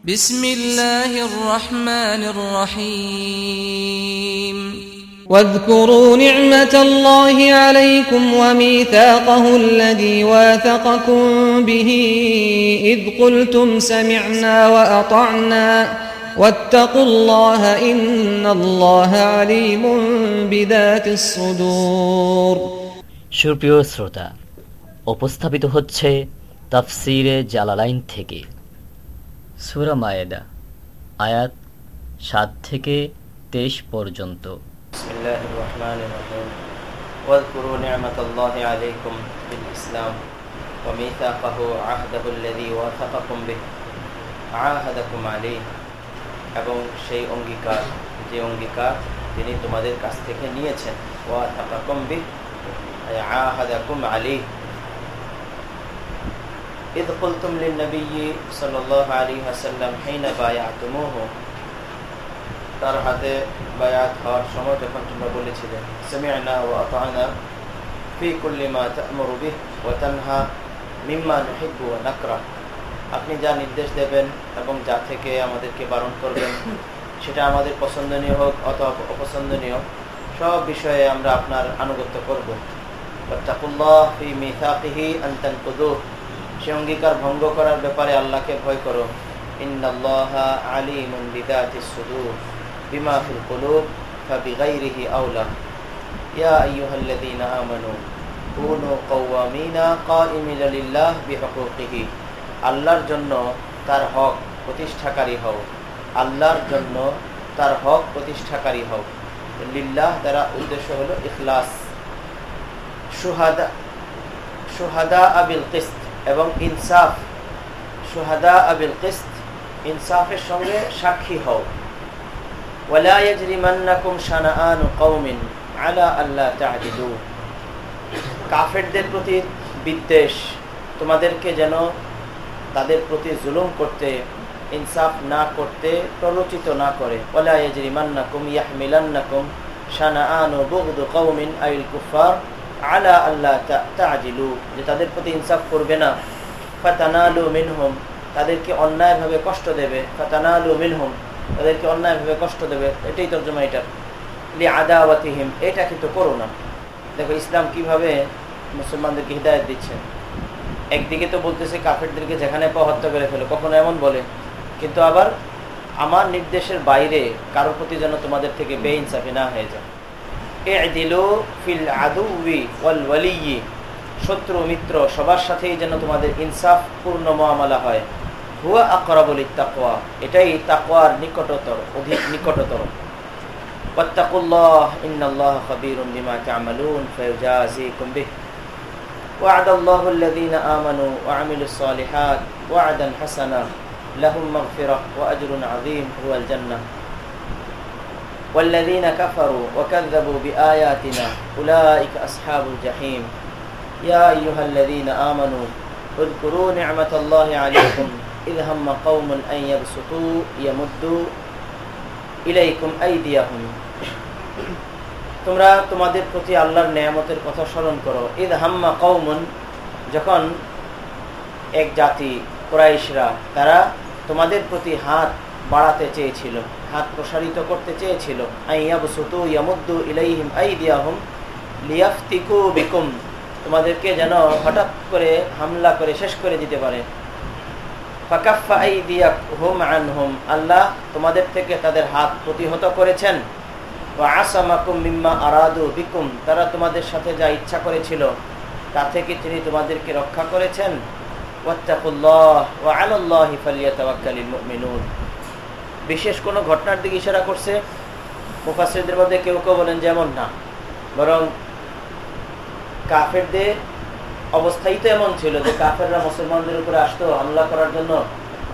بسم الله الرحمن الرحيم واذكروا نعمة الله عليكم وميثاقه الذي واثقكم به إذ قلتم سمعنا وأطعنا واتقوا الله إن الله عليم بذات الصدور সুপ্রিয় শ্রোতা উপস্থাপিত হচ্ছে তাফসিরে জালালাইন থেকে সুরা মায়েদা আয়াত সাত থেকে তেইশ পর্যন্ত بسم الله الرحمن الرحيم واذكروا نعمة الله عليكم بالإسلام وميثاقه عهده الذي واثقكم به عاهدكم عليه এবং সেই অঙ্গীকার যে অঙ্গীকার তিনি তোমাদের কাছ থেকে নিয়েছেন ওয়াথাকাকুম বিহ আই আহাদাকুম আলাইহ إذ قلتم للنبي صلى الله عليه وسلم حين بايعتموه তার হাতে বায়াত হওয়ার সময় যখন তোমরা বলেছিলে সামি'না ওয়া আতা'না ফি কুল্লি মা তা'মুরু বিহ ওয়া তানহা মিম্মা নুহিব্বু ওয়া নাকরা আপনি যা নির্দেশ দেবেন এবং যা থেকে আমাদেরকে বারণ করবেন সেটা আমাদের পছন্দনীয় হোক অথবা অপছন্দনীয় সব বিষয়ে আমরা আপনার আনুগত্য করব ওয়াত্তাকুল্লাহ ফি মিথাকিহি আন তানকুদুহ সে অঙ্গীকার ভঙ্গ করার ব্যাপারে আল্লাহকে ভয় করো। বিমা আল্লাহর জন্য তার হক প্রতিষ্ঠাকারী হও। আল্লাহর জন্য তার হক প্রতিষ্ঠাকারী হও। লিল্লাহ দ্বারা উদ্দেশ্য হলো ইখলাস। সুহাদা সুহাদা আবিল কিস্ত। এবং ইনসাফ সোহাদা আবিল কিস্ত, ইনসাফের সঙ্গে সাক্ষী হও। কাফেরদের প্রতি বিদ্বেষ, তোমাদেরকে যেন তাদের প্রতি জুলুম করতে, ইনসাফ না করতে প্ররোচিত না করে। ওলা ওলাইজরিমান্নাকুম ইয়াহমিলান্নাকুম শানা আনু বগদু কৌমিন আইল কুফার আলা আল্লাহ তাজিলু, যে তাদের প্রতি ইনসাফ করবে না। ফাতানালু মিনহুম, তাদেরকে অন্যায়ভাবে কষ্ট দেবে। ফাতানালু মিনহুম, তাদেরকে অন্যায়ভাবে কষ্ট দেবে। এটাই তর্জমা এটা। লি আদাওয়াতিহিম এটা কিন্তু করো না। দেখো ইসলাম কীভাবে মুসলমানদেরকে হৃদায়ত দিচ্ছে। একদিকে তো বলতেছে কাফেরদেরকে যেখানে পাওয়া হত্যা করে ফেলো, কখনো এমন বলে। কিন্তু আবার আমার নির্দেশের বাইরে কারও প্রতি যেন তোমাদের থেকে বেইনসাফি না হয়ে যায়। এ দিল ফিল আদুবি ওয়াল ওয়ালিয়ি শত্রু মিত্র সবার সাথেই যেন তোমাদের ইনসাফ পূর্ণ মহামালা হয় হুয়া আকরাবুল তাকওয়া এটাই তাকওয়ার নিকটতর অধিক নিকটতর ওয়াত্তাকুল্লাহ ইন্নাল্লাহ খাবীরুম বিমা তা'মালুন ফায়ুজাযিকুম বিহ وعد الله الذين آمنوا وعملوا الصالحات وعدا حسنا لهم مغفرة وأجر عظيم هو الجنة والذين كفروا وكذبوا بآياتنا أولئك أصحاب الجحيم يا أيها الذين آمنوا اذكروا نعمة الله عليكم إذ هم قوم أن يبسطوا يمدوا إليكم أيديهم তোমরা তোমাদের প্রতি আল্লাহর নিয়ামতের কথা স্মরণ করো ঈদ হাম্মা কৌমন যখন এক জাতি কোরাইশরা তারা তোমাদের প্রতি হাত বাড়াতে চেয়েছিল হাত প্রসারিত করতে চেয়েছিল। আইয়াবসুতু ইয়ামুদ্দু বিকুম। তোমাদেরকে যেন হঠাৎ করে হামলা করে শেষ করে দিতে পারে। আল্লাহ তোমাদের থেকে তাদের হাত প্রতিহত করেছেন। আরাদু বিকুম। তারা তোমাদের সাথে যা ইচ্ছা করেছিল, তা থেকে তিনি তোমাদেরকে রক্ষা করেছেন। বিশেষ কোন ঘটনার দিকে ইশারা করছে? মুফাসিরদের মধ্যে কেউ কেউ বলেন যেমন না। বরং কাফেরদের অবস্থাই তো এমন ছিল যে কাফেররা মুসলমানদের উপরে আসতো, হামলা করার জন্য।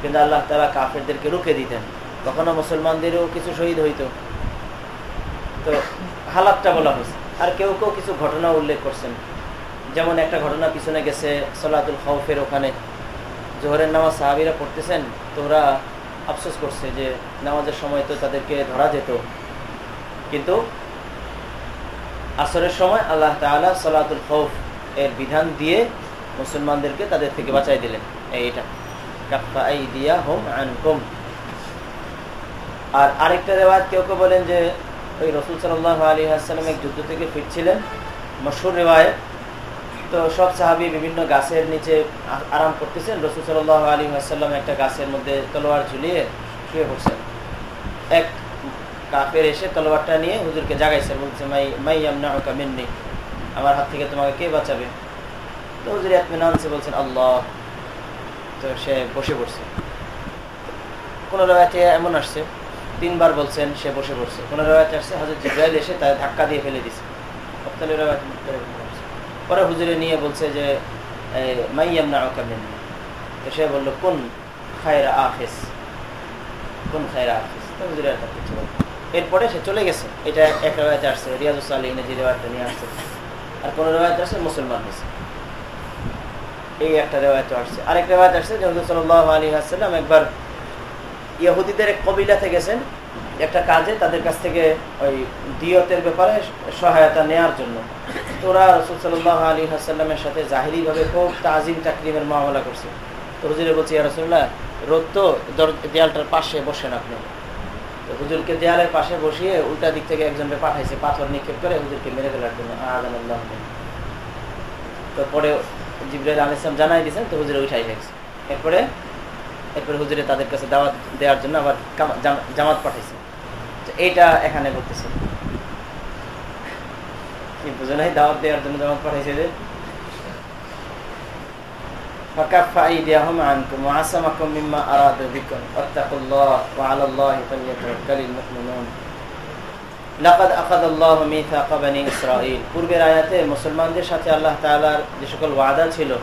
কিন্তু আল্লাহ তারা কাফেরদেরকে রুখে দিতেন। কখনো মুসলমানদেরও কিছু শহীদ হইতো। তো হালাতটা বলা হয়েছে। আর কেউ কেউ কিছু ঘটনা উল্লেখ করছেন। যেমন একটা ঘটনা পিছনে গেছে, সলাতুল খৌফের ওখানে। জোহরের নামাজ সাহাবিরা পড়তেছেন তো ওরা আফসোস করছে যে নামাজের সময় তো তাদেরকে ধরা যেত। কিন্তু আসরের সময় আল্লাহ তালা সলাতুল খৌফ এর বিধান দিয়ে মুসলমানদেরকে তাদের থেকে বাঁচাই দিলেন। এইটা হোম আনকুম। আর আরেকটা রেওয়াজ কেউ কেউ বলেন যে ওই রসুল সাল্লাহ আলী আসসালাম এক যুদ্ধ থেকে ফিরছিলেন। মশুর রেওয়ায় তো সব সাহাবি বিভিন্ন গাছের নিচে আরাম করতেছেন। রসুল সাল্লাহ আলী আসাল্লাম একটা গাছের মধ্যে তলোয়ার ঝুলিয়ে শুয়ে পড়ছেন। এক কাপের এসে তলোয়ারটা নিয়ে হুজুরকে জাগাইছে, বলছে, মাই মাই আমনা আমার হাত থেকে তোমাকে কে বাঁচাবে? তো হুজুর আনছে বলছেন, আল্লাহ। তো সে বসে পড়ছে। কোনো রেওয়াতে এমন আসছে, তিনবার বলছেন সে বসে পড়ছে। কোনো রেওয়াতে আসছে হজরত জিব্রাইল এসে তার ধাক্কা দিয়ে ফেলে দিছে। পরে হুজুরে নিয়ে বলছে যে মাইয়াম না তো সে বলল, কোন খায়রা আফেস কোন খায়রা আফেস হুজুরে আর কিছু এরপরে সে চলে গেছে। এটা এক রেওয়াতে আসছে। রিয়াজুস আলীনে যে রেওয়াজটা নিয়ে আসছে, আর কোন রেওয়াতে আসছে, মুসলমান হয়েছে। এই একটা রেওয়ায়ত আসছে। আরেক রেওয়ায়ত আসছে যে হুজুর সাল্লাহ আলী আসসালাম একবার ইয়াহুদিদের এক কবিলাতে গেছেন। একটা কাজে তাদের কাছ থেকে ওই দিয়তের ব্যাপারে সহায়তা নেয়ার জন্য। তোরা রসুল সাল্লাহ আলী হাসাল্লামের সাথে জাহিরিভাবে খুব তাজিম তাকরিমের মামলা করছে। তো হুজুরে বলছি রসুল্লাহ রোদ তো দেয়ালটার পাশে বসেন আপনি। তো হুজুরকে দেয়ালের পাশে বসিয়ে উল্টা দিক থেকে একজনকে পাঠাইছে, পাথর নিক্ষেপ করে হুজুরকে মেরে ফেলার জন্য। আদান তো পরে জিব্রাইল আল ইসলাম জানাই দিয়েছেন তো হুজুরে উঠাই গেছে এরপরে এরপরে হুজুরে তাদের কাছে দাওয়াত দেওয়ার জন্য আবার জামাত পাঠিয়েছে তো এইটা এখানে বলতেছে কি বুঝে নাই? দাওয়াত দেওয়ার জন্য জামাত যে। পূর্বের আয়াতে মুসলমানদের সাথে আল্লাহ তালার যে সকল ওয়াদা ছিল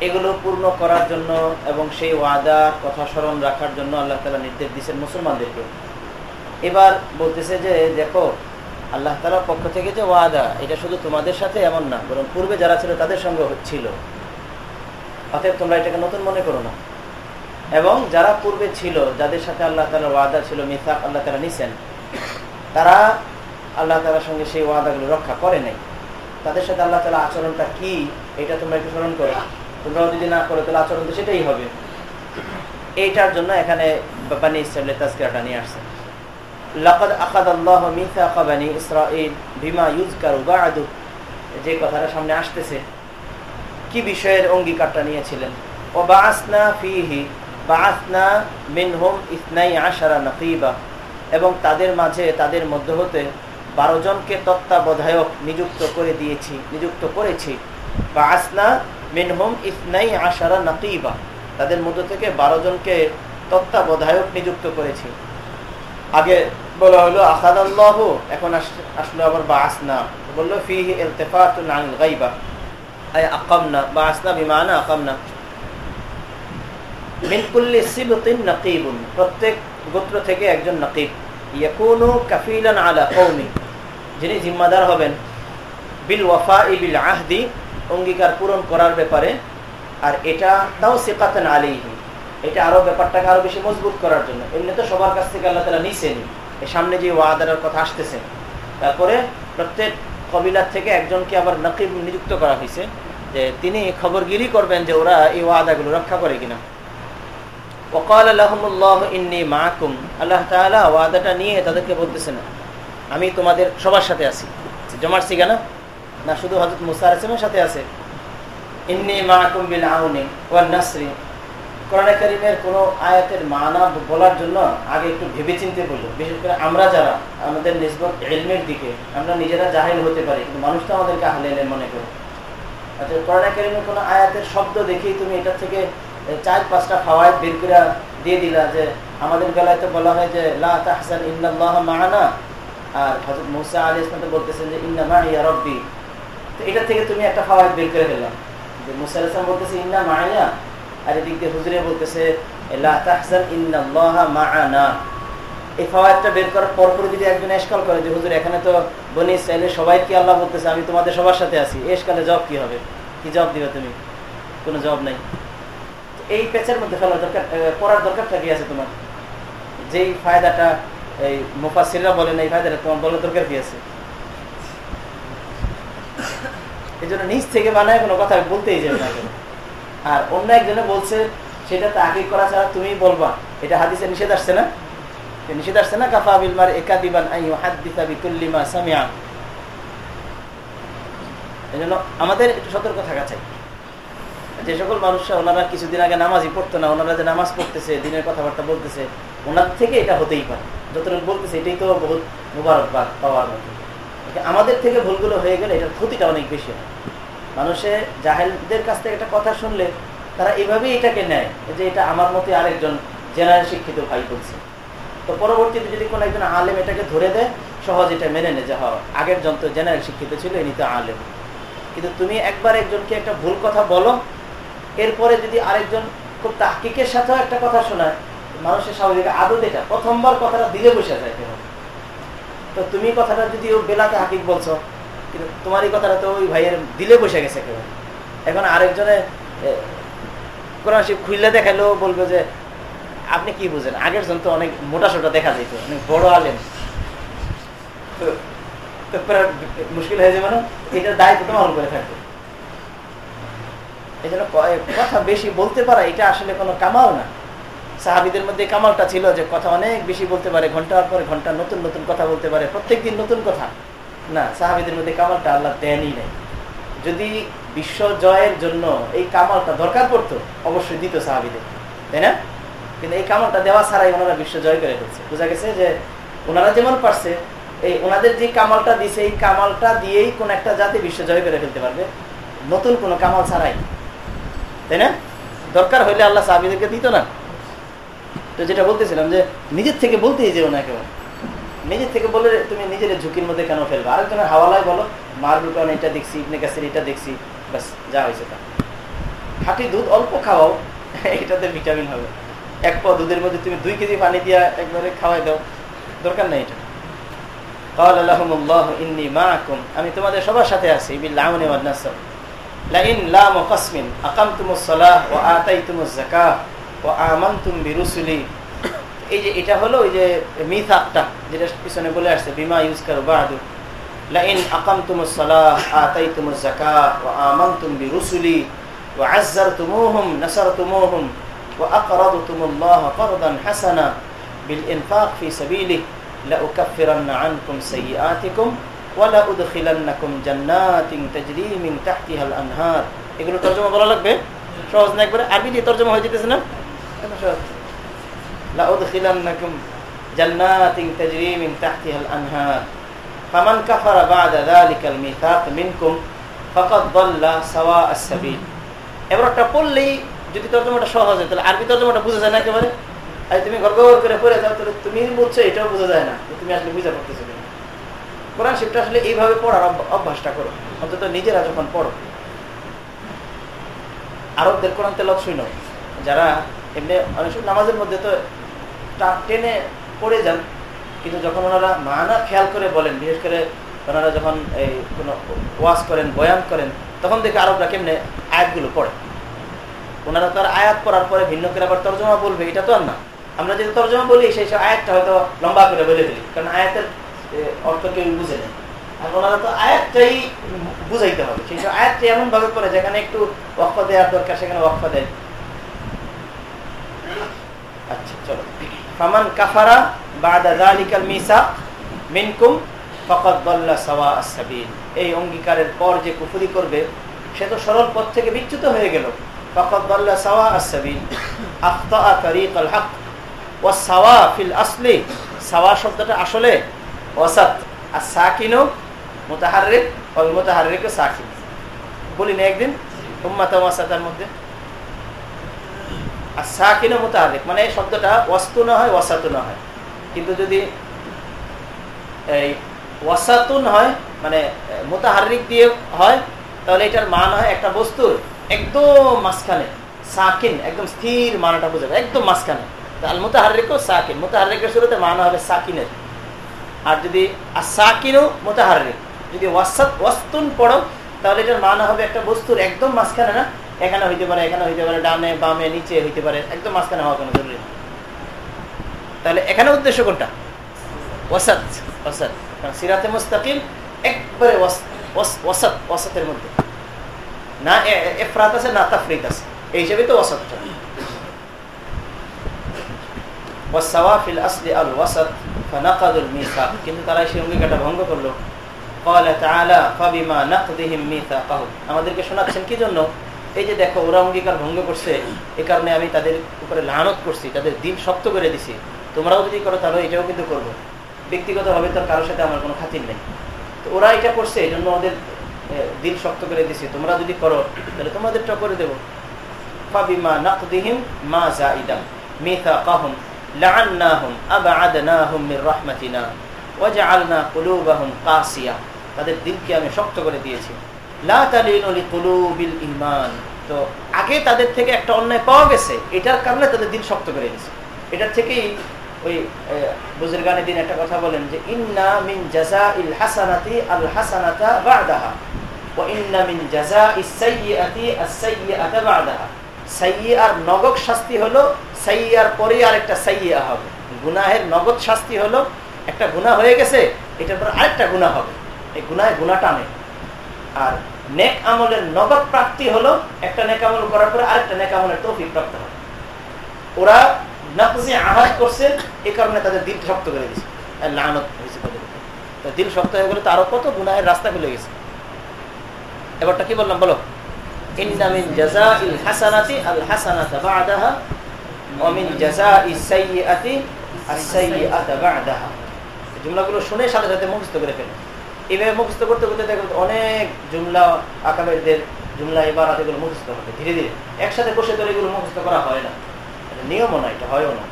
এগুলো পূর্ণ করার জন্য এবং সেই ওয়াদা কথা স্মরণ রাখার জন্য আল্লাহ তাআলা নির্দেশ দিচ্ছেন মুসলমানদেরকে। এবার বলতেছে যে, দেখো, আল্লাহ তাআলার পক্ষ থেকে যে ওয়াদা, এটা শুধু তোমাদের সাথে এমন না, বরং পূর্বে যারা ছিল তাদের সঙ্গে ছিল। অতএব তোমরা এটাকে নতুন মনে করো না। এবং যারা পূর্বে ছিল, যাদের সাথে আল্লাহ তালার ওয়াদা ছিল মিথাক আল্লাহ তাআলা নিছেন, তারা আল্লাহ তালার সঙ্গে সেই ওয়াদাগুলো রক্ষা করে নাই। তাদের সাথে আল্লাহ তালা আচরণটা কি, এটা তোমরা একটু স্মরণ করো। তোমরাও যদি না করো, তাহলে আচরণ তো সেটাই হবে। এইটার জন্য এখানে বানি ইসরায়েলের তাজকিরাটা নিয়ে আসছে। লাকাদ আকাদ আল্লাহ মিথাকা বানি ইসরাঈল বিমা ইউজকারু বাআদু যে কথাটা সামনে আসতেছে, কি বিষয়ের অঙ্গীকারটা নিয়েছিলেন? ও বাআসনা ফিহি বাআসনা মিনহুম ইসনাই আশারা নাকিবা। এবং তাদের মাঝে, তাদের মধ্য হতে বারো জনকে তত্ত্বাবধায়ক নিযুক্ত করে দিয়েছি, নিযুক্ত করেছি। বা আসনা মিনহম ইসনাই আশারা নাকিবা। তাদের মধ্য থেকে বারো জনকে তত্ত্বাবধায়ক নিযুক্ত করেছি। আগে বলা হলো আসাদ আল্লাহ এখন আসলো আবার বা আসনা বলল আনিল গাইবা। আকামনা বা আসনা বিমানা আকামনা। মিনকুল্লি সিবতিন নাকিবুন। প্রত্যেক গোত্র থেকে একজন নকিব। ইয়াকুনু কাফিলান আলা কৌমি যিনি জিম্মাদার হবেন। বিল ওয়াফা বিল আহদি। অঙ্গীকার পূরণ করার ব্যাপারে, আর এটা তাও সেকাতেন আলিহি এটা আরও ব্যাপারটাকে আরও বেশি মজবুত করার জন্য। এমনি তো সবার কাছ থেকে আল্লাহ তালা নিছেন। সামনে যে ওয়াদার কথা আসতেছে। তারপরে প্রত্যেক কবিলার থেকে একজনকে আবার নকিব নিযুক্ত করা হয়েছে, যে তিনি খবরগিরি করবেন যে ওরা এই ওয়াদাগুলো রক্ষা করে কিনা। ওকাল আলহামুল্লাহ ইন্নি মাকুম আল্লাহ তালা ওয়াদাটা নিয়ে তাদেরকে বলতেছে না আমি তোমাদের সবার সাথে আছি। জমার সিগা না, শুধু হজরত আসলামের সাথে আছে। ইন্নি আউনি ওয়ান নাসরি। কোরআন করিমের কোনো আয়াতের মানা বলার জন্য আগে একটু ভেবে চিনতে বলল বিশেষ করে আমরা যারা, আমাদের নিজবত এলমের দিকে, আমরা নিজেরা জাহিল হতে পারি, কিন্তু মানুষ তো আমাদেরকে আহলে মনে আচ্ছা কোরআন করিমের কোনো আয়াতের শব্দ দেখেই তুমি এটা থেকে চার পাঁচটা ফাওয়ায়দ বের করে দিয়ে দিলা যে, আমাদের বেলায় তো বলা হয় যে লাহসান ইন্দাল্লাহ মাহানা আর হজরত মুসা আলী ইসলাম তো বলতেছেন যে ইন্না মাহিয়া রব্বি। এটা থেকে তুমি একটা ফাওয়ায়দ বের করে দিলাম যে মুসা বলতেছে, ইন্না মাহিয়া আর এদিক দিয়ে হুজুরে বলতেছে এই বের করার যদি একজন এসকাল করে, যে হুজুর, এখানে তো বনি ইসরায়েলের সবাইকে আল্লাহ বলতেছে? আমি তোমাদের সবার সাথে আছি। এসকালে জব কি হবে? কি জব দিবে তুমি? কোনো জব নাই। এই পেচের মধ্যে ফেলার দরকার দরকারটা কি আছে তোমার? যেই ফায়দাটা এই মুফাসিররা বলেন, এই ফায়দাটা তোমার বলার দরকার কি আছে? এই জন্য নিজ থেকে বানায় কোনো কথা বলতেই যাবে না আর অন্য একজনে বলছে, সেটা তো আগে করা ছাড়া তুমি বলবা। এটা হাদিসে নিষেধ আসছে না? নিষেধ আসছে না? কাফা এই জন্য আমাদের একটু সতর্ক থাকা চাই। যে সকল মানুষরা ওনারা কিছুদিন আগে নামাজই পড়তো না, ওনারা যে নামাজ পড়তেছে, দিনের কথাবার্তা বলতেছে, ওনার থেকে এটা হতেই পারে। যতটুকু বলতেছে, এটাই তো বহুত মুবারক পাওয়ার মতো। আমাদের থেকে ভুলগুলো হয়ে গেলে এটার ক্ষতিটা অনেক বেশি হয়। মানুষে জাহেলদের কাছ থেকে একটা কথা শুনলে তারা এভাবেই এটাকে নেয় যে এটা আমার মতে আরেকজন জেনারেল শিক্ষিত ভাই বলছে। তো পরবর্তীতে যদি কোনো একজন আলেম এটাকে ধরে দেয় সহজ এটা মেনে নেয় যে হয় হ্যাঁ, আগের জন তো জেনারেল শিক্ষিত ছিল এনি তো আলেম। কিন্তু তুমি একবার একজনকে একটা ভুল কথা বলো এরপরে যদি আরেকজন খুব তাহকিকের সাথেও একটা কথা শোনায় মানুষের স্বাভাবিক আদত এটা প্রথমবার কথাটা দিলে বসে যায় কেন? তো তুমি কথাটা যদি বেলাতে হাকিক বলছো, কিন্তু তোমার এই কথাটা তো ওই ভাইয়ের দিলে বসে গেছে কেউ। এখন আরেকজনে কোরআন শিব খুললে দেখালেও বলবে যে, আপনি কি বুঝেন? আগের জন তো অনেক মোটা সোটা দেখা যেত, অনেক বড় আলেন মুশকিল হয়ে যাবে না? এটার দায়িত্ব তোমার উপরে থাকবে। এই জন্য কথা বেশি বলতে পারা, এটা আসলে কোনো কামাল না। সাহাবিদের মধ্যে কামালটা ছিল যে কথা অনেক বেশি বলতে পারে, ঘণ্টার পরে ঘণ্টা নতুন নতুন কথা বলতে পারে প্রত্যেক দিন নতুন কথা। না, সাহাবিদের মধ্যে কামালটা আল্লাহ দেনই নেই। যদি বিশ্ব জয়ের জন্য এই কামালটা দরকার পড়তো, অবশ্যই দিত সাহাবিদের। তাই না? কিন্তু এই কামালটা দেওয়া ছাড়াই ওনারা বিশ্ব জয় করে ফেলছে। বোঝা গেছে যে ওনারা যেমন পারছে, এই ওনাদের যে কামালটা দিছে, এই কামালটা দিয়েই কোন একটা জাতি বিশ্ব জয় করে ফেলতে পারবে। নতুন কোনো কামাল ছাড়াই। তাই না? দরকার হইলে আল্লাহ সাহাবিদেরকে দিত না। তো যেটা বলতেছিলাম যে নিজের থেকে বলতেই যেও না কেউ নিজের থেকে বলে তুমি নিজের ঝুঁকির মধ্যে কেন ফেলবে? আরেকজনের হাওয়ালায় বলো মার রুটন এটা দেখছি, ইবনে গাছের এটা দেখছি, ব্যাস, যা হয়েছে তা। খাঁটি দুধ অল্প খাওয়াও, এটাতে ভিটামিন হবে। এক পা দুধের মধ্যে তুমি দুই কেজি পানি দিয়া একবারে খাওয়াই দাও, দরকার নেই এটা। আমি তোমাদের সবার সাথে আছি আকামতুমুস সালাহ ওয়া আতাইতুমুজ যাকাহ এই যে এটা হলো ওই যে মিথাকটা যেটা পিছনে বলে আসছে বিমা ইউজ করো বাহাদুর লাইন আকামতুমুস সালাহ আতাইতুমুজ যাকাহ ওয়া আমানতুম বিরুসুলি ওয়া আযযারতুমুহুম নাসারতুমুহুম ওয়া আকরাদতুমুল্লাহ قرضا حسنا بالانفاق في سبيله لأكفرن عنكم سيئاتكم ولا أدخلنكم جنات تجري من تحتها الأنهار এগুলো তর্জমা বলা লাগবে সহজ না একবারে আরবি দিয়ে তর্জমা হয়ে যেতেছে না لأدخلنكم جنات تجري من تحتها الأنهار فمن كفر بعد ذلك الميثاق منكم فقد ضل سواء السبيل এবারটা পড়লেই যদি তর্জমাটা সহজ হয় তাহলে আরবি তর্জমাটা বুঝা যায় না একেবারে আর তুমি গর্ব করে পড়ে যাও তাহলে তুমি বলছো এটাও বোঝা যায় না তুমি আসলে বুঝা পড়তেছো কোরআন শিবটা আসলে এইভাবে পড়ার অভ্যাসটা করো অন্তত নিজেরা যখন পড়ো আরবদের কোরআন তেলত শুনো যারা এমনি অনেক সময় নামাজের মধ্যে তো টেনে পড়ে যান, কিন্তু যখন ওনারা মানা খেয়াল করে বলেন, বিশেষ করে ওনারা যখন এই কোনো ওয়াশ করেন, বয়ান করেন, তখন দেখে আরবরা কেমনে আয়াতগুলো পড়ে। ওনারা তো আর আয়াত পড়ার পরে ভিন্ন করে আবার তর্জমা বলবে, এটা তো আর না। আমরা যদি তর্জমা বলি, সেই সব আয়াতটা হয়তো লম্বা করে বলে ফেলি কারণ আয়াতের অর্থ কেউ বুঝে নেই। আর ওনারা তো আয়াতটাই বুঝাইতে হবে, সেই সব আয়াতটা এমন ভাবে করে যেখানে একটু ওয়াক্ফা দেওয়ার দরকার, সেখানে ওয়াক্ফা দেয়। আচ্ছা চলো। ফামান কাফারা বাদা যালিকাল মিসাক মিনকুম দাল্লা সাওয়া আস-সাবিল। এই অঙ্গীকারের পর যে কুফরি করবে, সে তো সরল পথ থেকে বিচ্যুত হয়ে গেল। দাল্লা সাওয়া ওয়া সাওয়া ফিল সাওয়া শব্দটা আসলে আর বলি না একদিন মধ্যে। আর সাকিনু মুতাহাররিক মানে এই শব্দটা ওয়াস্তু না হয়, ওয়াসাতু না হয়। কিন্তু যদি এই ওয়াসাতুন হয় মানে মোতাহারিক দিয়ে হয়, তাহলে এটার মান হয় একটা বস্তুর একদম মাঝখানে, সাকিন, একদম স্থির মানটা বোঝাবে একদম মাঝখানে। আল মোতাহারিকও সাকিন, মোতাহারিকের শুরুতে মান হবে সাকিনের। আর যদি আর সাকিনও মোতাহারিক, যদি ওয়াসাত, ওয়াস্তুন পড়ো, তাহলে এটার মান হবে একটা বস্তুর একদম মাঝখানে না এখানে হইতে পারে এখানে হইতে পারে ডানে বামে নিচে হইতে পারে একদম মাঝখানে হওয়া কোনো জরুরি তাহলে এখানে উদ্দেশ্য কোনটা ওয়াসাত ওয়াসাত সিরাতে মুস্তাকিম একবারে ওয়াসাত ওয়াসাতের মধ্যে না এফরাত আছে না তাফরিত আছে এই হিসাবে তো ওয়াসাতটা ওয়াসাওয়াফিল আসলি আল ওয়াসাত ফানাকাদুল মিসাক কিন্তু তারা সেই অঙ্গীকারটা ভঙ্গ করলো قال تعالى فبما نقضهم ميثاقهم আমাদেরকে শোনাচ্ছেন কি জন্য এই যে দেখো, ওরা অঙ্গীকার ভঙ্গ করছে এই কারণে আমি তাদের উপরে লানত করছি, তাদের দিন শক্ত করে দিছি। তোমরাও যদি করো, তাহলে এটাও কিন্তু করব। ব্যক্তিগতভাবে তার কারোর সাথে আমার কোনো খাতির নেই। তো ওরা এটা করছে এই জন্য ওদের দিল শক্ত করে দিছি। তোমরা যদি করো, তাহলে তোমাদেরটা করে দেবো। তাদের দিলকে আমি শক্ত করে দিয়েছি। লা তালিনু তো আগে তাদের থেকে একটা অন্যায় পাওয়া গেছে, এটার কারণে তাদের দিন শক্ত করে দিয়েছে। এটার থেকেই ওই বুজুর্গানের দিন একটা কথা বলেন যে, ইন্না মিন জাজা ইল হাসানাতি আল হাসানাতা বাদাহা ও ইন্না মিন জাজা ইস সাইয়্যাতি আস সাইয়্যাতা বাদাহা। সাইয়্যার নগদ শাস্তি হলো, সাইয়্যার পরে আরেকটা সাইয়্যা হবে। গুনাহের নগদ শাস্তি হলো, একটা গুনাহ হয়ে গেছে, এটার পর আরেকটা গুনাহ হবে। এই গুনাহে গুনাহ টানে। আর নেক আমলের নগদ প্রাপ্তি হলো একটা নেক আমল করার পরে আরেকটা নেক আমলের তৌফিক প্রাপ্ত ওরা করছে এই কারণে তাদের দিল শক্ত করে লানত হয়েছে তাদের তো দিল শক্ত হয়ে গেলে কত গুনাহের রাস্তা খুলে গেছে। এবারটা কি বললাম বলো? শুনে সাথে সাথে মুখস্থ করে ফেলে। এইভাবে মুখস্থ করতে করতে দেখবেন অনেক জুমলা আকাবেরদের জুমলা এবার এগুলো মুখস্থ হবে ধীরে ধীরে একসাথে বসে তো এগুলো মুখস্থ করা হয় না নিয়মও না এটা হয়ও না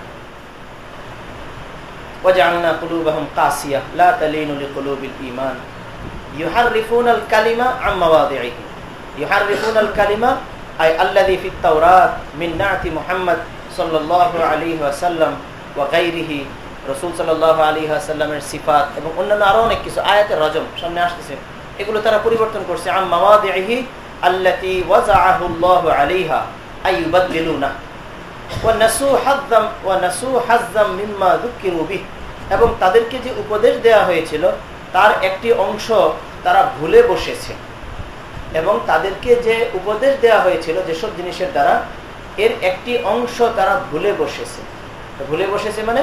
وجعلنا قلوبهم قاسية لا تلين لقلوب الإيمان يحرفون الكلمة عن مواضعه يحرفون الكلمة أي الذي في التوراة من نعت محمد صلى الله عليه وسلم وغيره রসুল সাল্লাহ আলী আসাল্লামের সিফাত এবং অন্যান্য আরও অনেক কিছু, আয়াতের রজম সামনে আসতেছে। এগুলো তারা পরিবর্তন করছে, আম আল্লাতি আইয়ুবাদদিলুনা ওয়া নাসু এবং তাদেরকে যে উপদেশ দেয়া হয়েছিল, তার একটি অংশ তারা ভুলে বসেছে। এবং তাদেরকে যে উপদেশ দেয়া হয়েছিল, যেসব জিনিসের দ্বারা, এর একটি অংশ তারা ভুলে বসেছে। ভুলে বসেছে মানে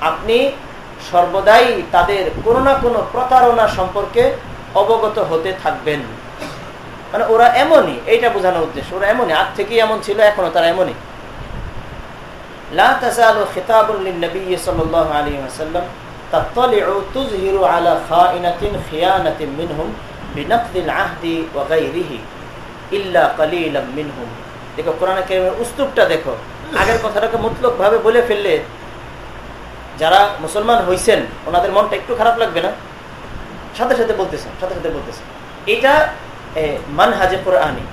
আপনি সর্বদাই তাদের কোনো না কোনো প্রতারণা সম্পর্কে অবগত হতে থাকবেন। মানে ওরা এমনই, এইটা বোঝানোর উদ্দেশ্য, ওরা এমনই আগ থেকেই এমন ছিল, এখনও তারা এমনই। দেখো কোরআন কেরিমের দেখো। আগের কথাটাকে মুতলক ভাবে বলে ফেললে যারা মুসলমান হইছেন, ওনাদের মনটা একটু খারাপ লাগবে না? সাথে সাথে বলতেছেন, সাথে সাথে বলতেছেন। এটা মান হাজে কোরআনি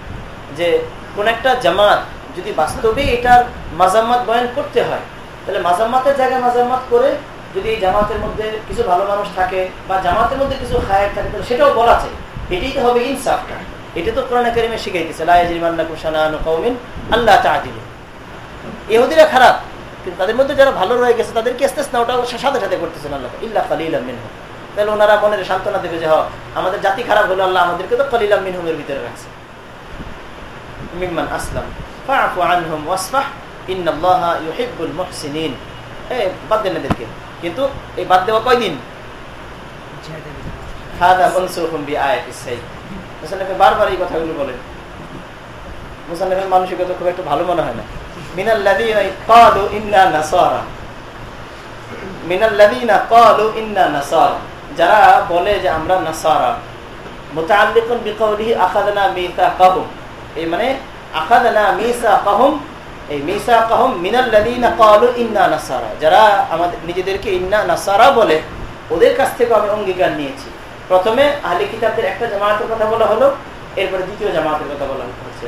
যে কোন একটা জামাত যদি বাস্তবে এটার মাজাম্মাত বয়ান করতে হয়, তাহলে মাজাম্মাতের জায়গায় মাজাম্মাত করে যদি জামাতের মধ্যে কিছু ভালো মানুষ থাকে বা জামাতের মধ্যে কিছু খায়ের থাকে, তাহলে সেটাও বলা চাই এটাই তো হবে ইনসাফটা। এটা তো কোরআন কারিমে শিখাইতেছে আল্লাহ চাহিল ইহুদিরা খারাপ। কিন্তু তাদের মধ্যে যারা ভালো রয়ে গেছে, তাদেরকে আস্তে আস্তে ওটা সাথে সাথে করতেছেন আল্লাহ ইল্লাহ কালিলাম মিনহুম। তাহলে ওনারা মনের সান্ত্বনা দেবে যে, হ, আমাদের জাতি খারাপ হলো আল্লাহ আমাদেরকে তো কালিলাম মিনহুমের ভিতরে রাখছে। মিম্মান আসলাম। মানসিকতা খুব একটা ভালো মনে হয় না। যারা বলে যে আমরা নাসারা। এই মানে ইন্না যারা আমাদের নিজেদেরকে বলে, ওদের কাছ আমি অঙ্গীকার নিয়েছি। প্রথমে আহলে কিতাবদের একটা জামাতের কথা বলা হলো, এরপরে দ্বিতীয় জামাতের কথা বলা হচ্ছে।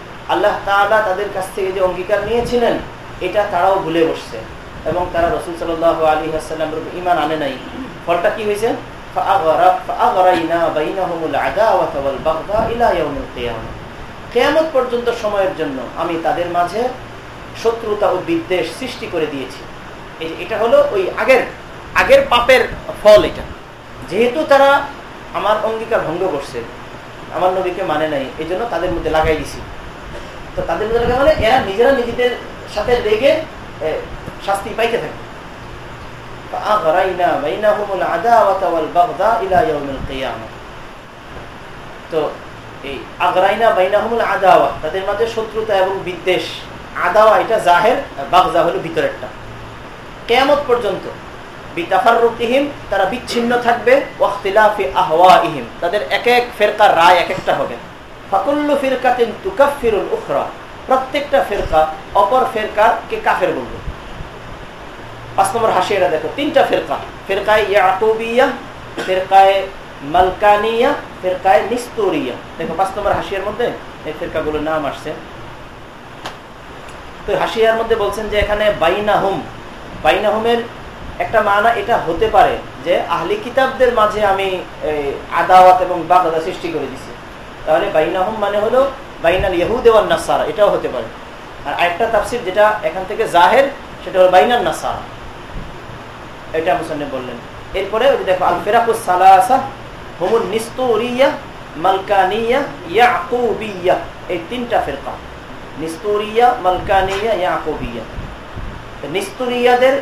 আল্লাহ তাআলা তাদের কাছ থেকে যে অঙ্গীকার নিয়েছিলেন, এটা তারাও ভুলে বসছে এবং তারা রসুল সাল আলী আসাল্লামের ইমান আনে নাই। ফলটা কি হয়েছে? কেয়ামত পর্যন্ত সময়ের জন্য আমি তাদের মাঝে শত্রুতা ও বিদ্বেষ সৃষ্টি করে দিয়েছি। এটা হলো ওই আগের আগের পাপের ফল এটা। যেহেতু তারা আমার অঙ্গীকার ভঙ্গ করছে, আমার নবীকে মানে নাই এই তাদের মধ্যে লাগাই দিছি। তো তাদের মধ্যে মানে এরা নিজেরা নিজেদের সাথে রেগে শাস্তি পাইতে থাকে। তাদের মাঝে শত্রুতা এবং বিদ্বেষ। এটা জাহের পর্যন্ত তারা বিচ্ছিন্ন থাকবে তাদের এক এক ফেরকার রায় এক একটা হবে। ফাকুল্লু ফিরকাতিন তুকাফিরুল উখরা। প্রত্যেকটা ফেরকা অপর কাফের বলবে। পাঁচ নম্বর দেখো, তিনটা ফেরকা। ফেরকায় ফেরকায় মালকানিয়া, ফেরকায় নিস্তরিয়া দেখো পাঁচ নম্বর হাসিয়ার মধ্যে এই ফেরকাগুলোর নাম আসছে। তো হাসিয়ার মধ্যে বলছেন যে এখানে বাইনাহুম। বাইনাহুমের একটা মানা এটা হতে পারে যে আহলি কিতাবদের মাঝে আমি আদাওয়াত এবং বাগদা সৃষ্টি করে দিছি। তাহলে বাইনাহুম মানে হলো বাইনাল ইহুদ এবং নাসারা, এটাও হতে পারে। আর আরেকটা তাফসির যেটা এখান থেকে জাহের, সেটা হলো বাইনাল নাসারা। এটা মুসন্নে বললেন। এরপরে দেখো আল ফেরাকুস সালাসা হুমুল নিস্তুরিয়া, মালকানিয়া, ইয়াকুবিয়া, এই তিনটা ফেরকা। নিস্তুরিয়া, মালকানিয়া, ইয়াকুবিয়া। নিস্তুরিয়াদের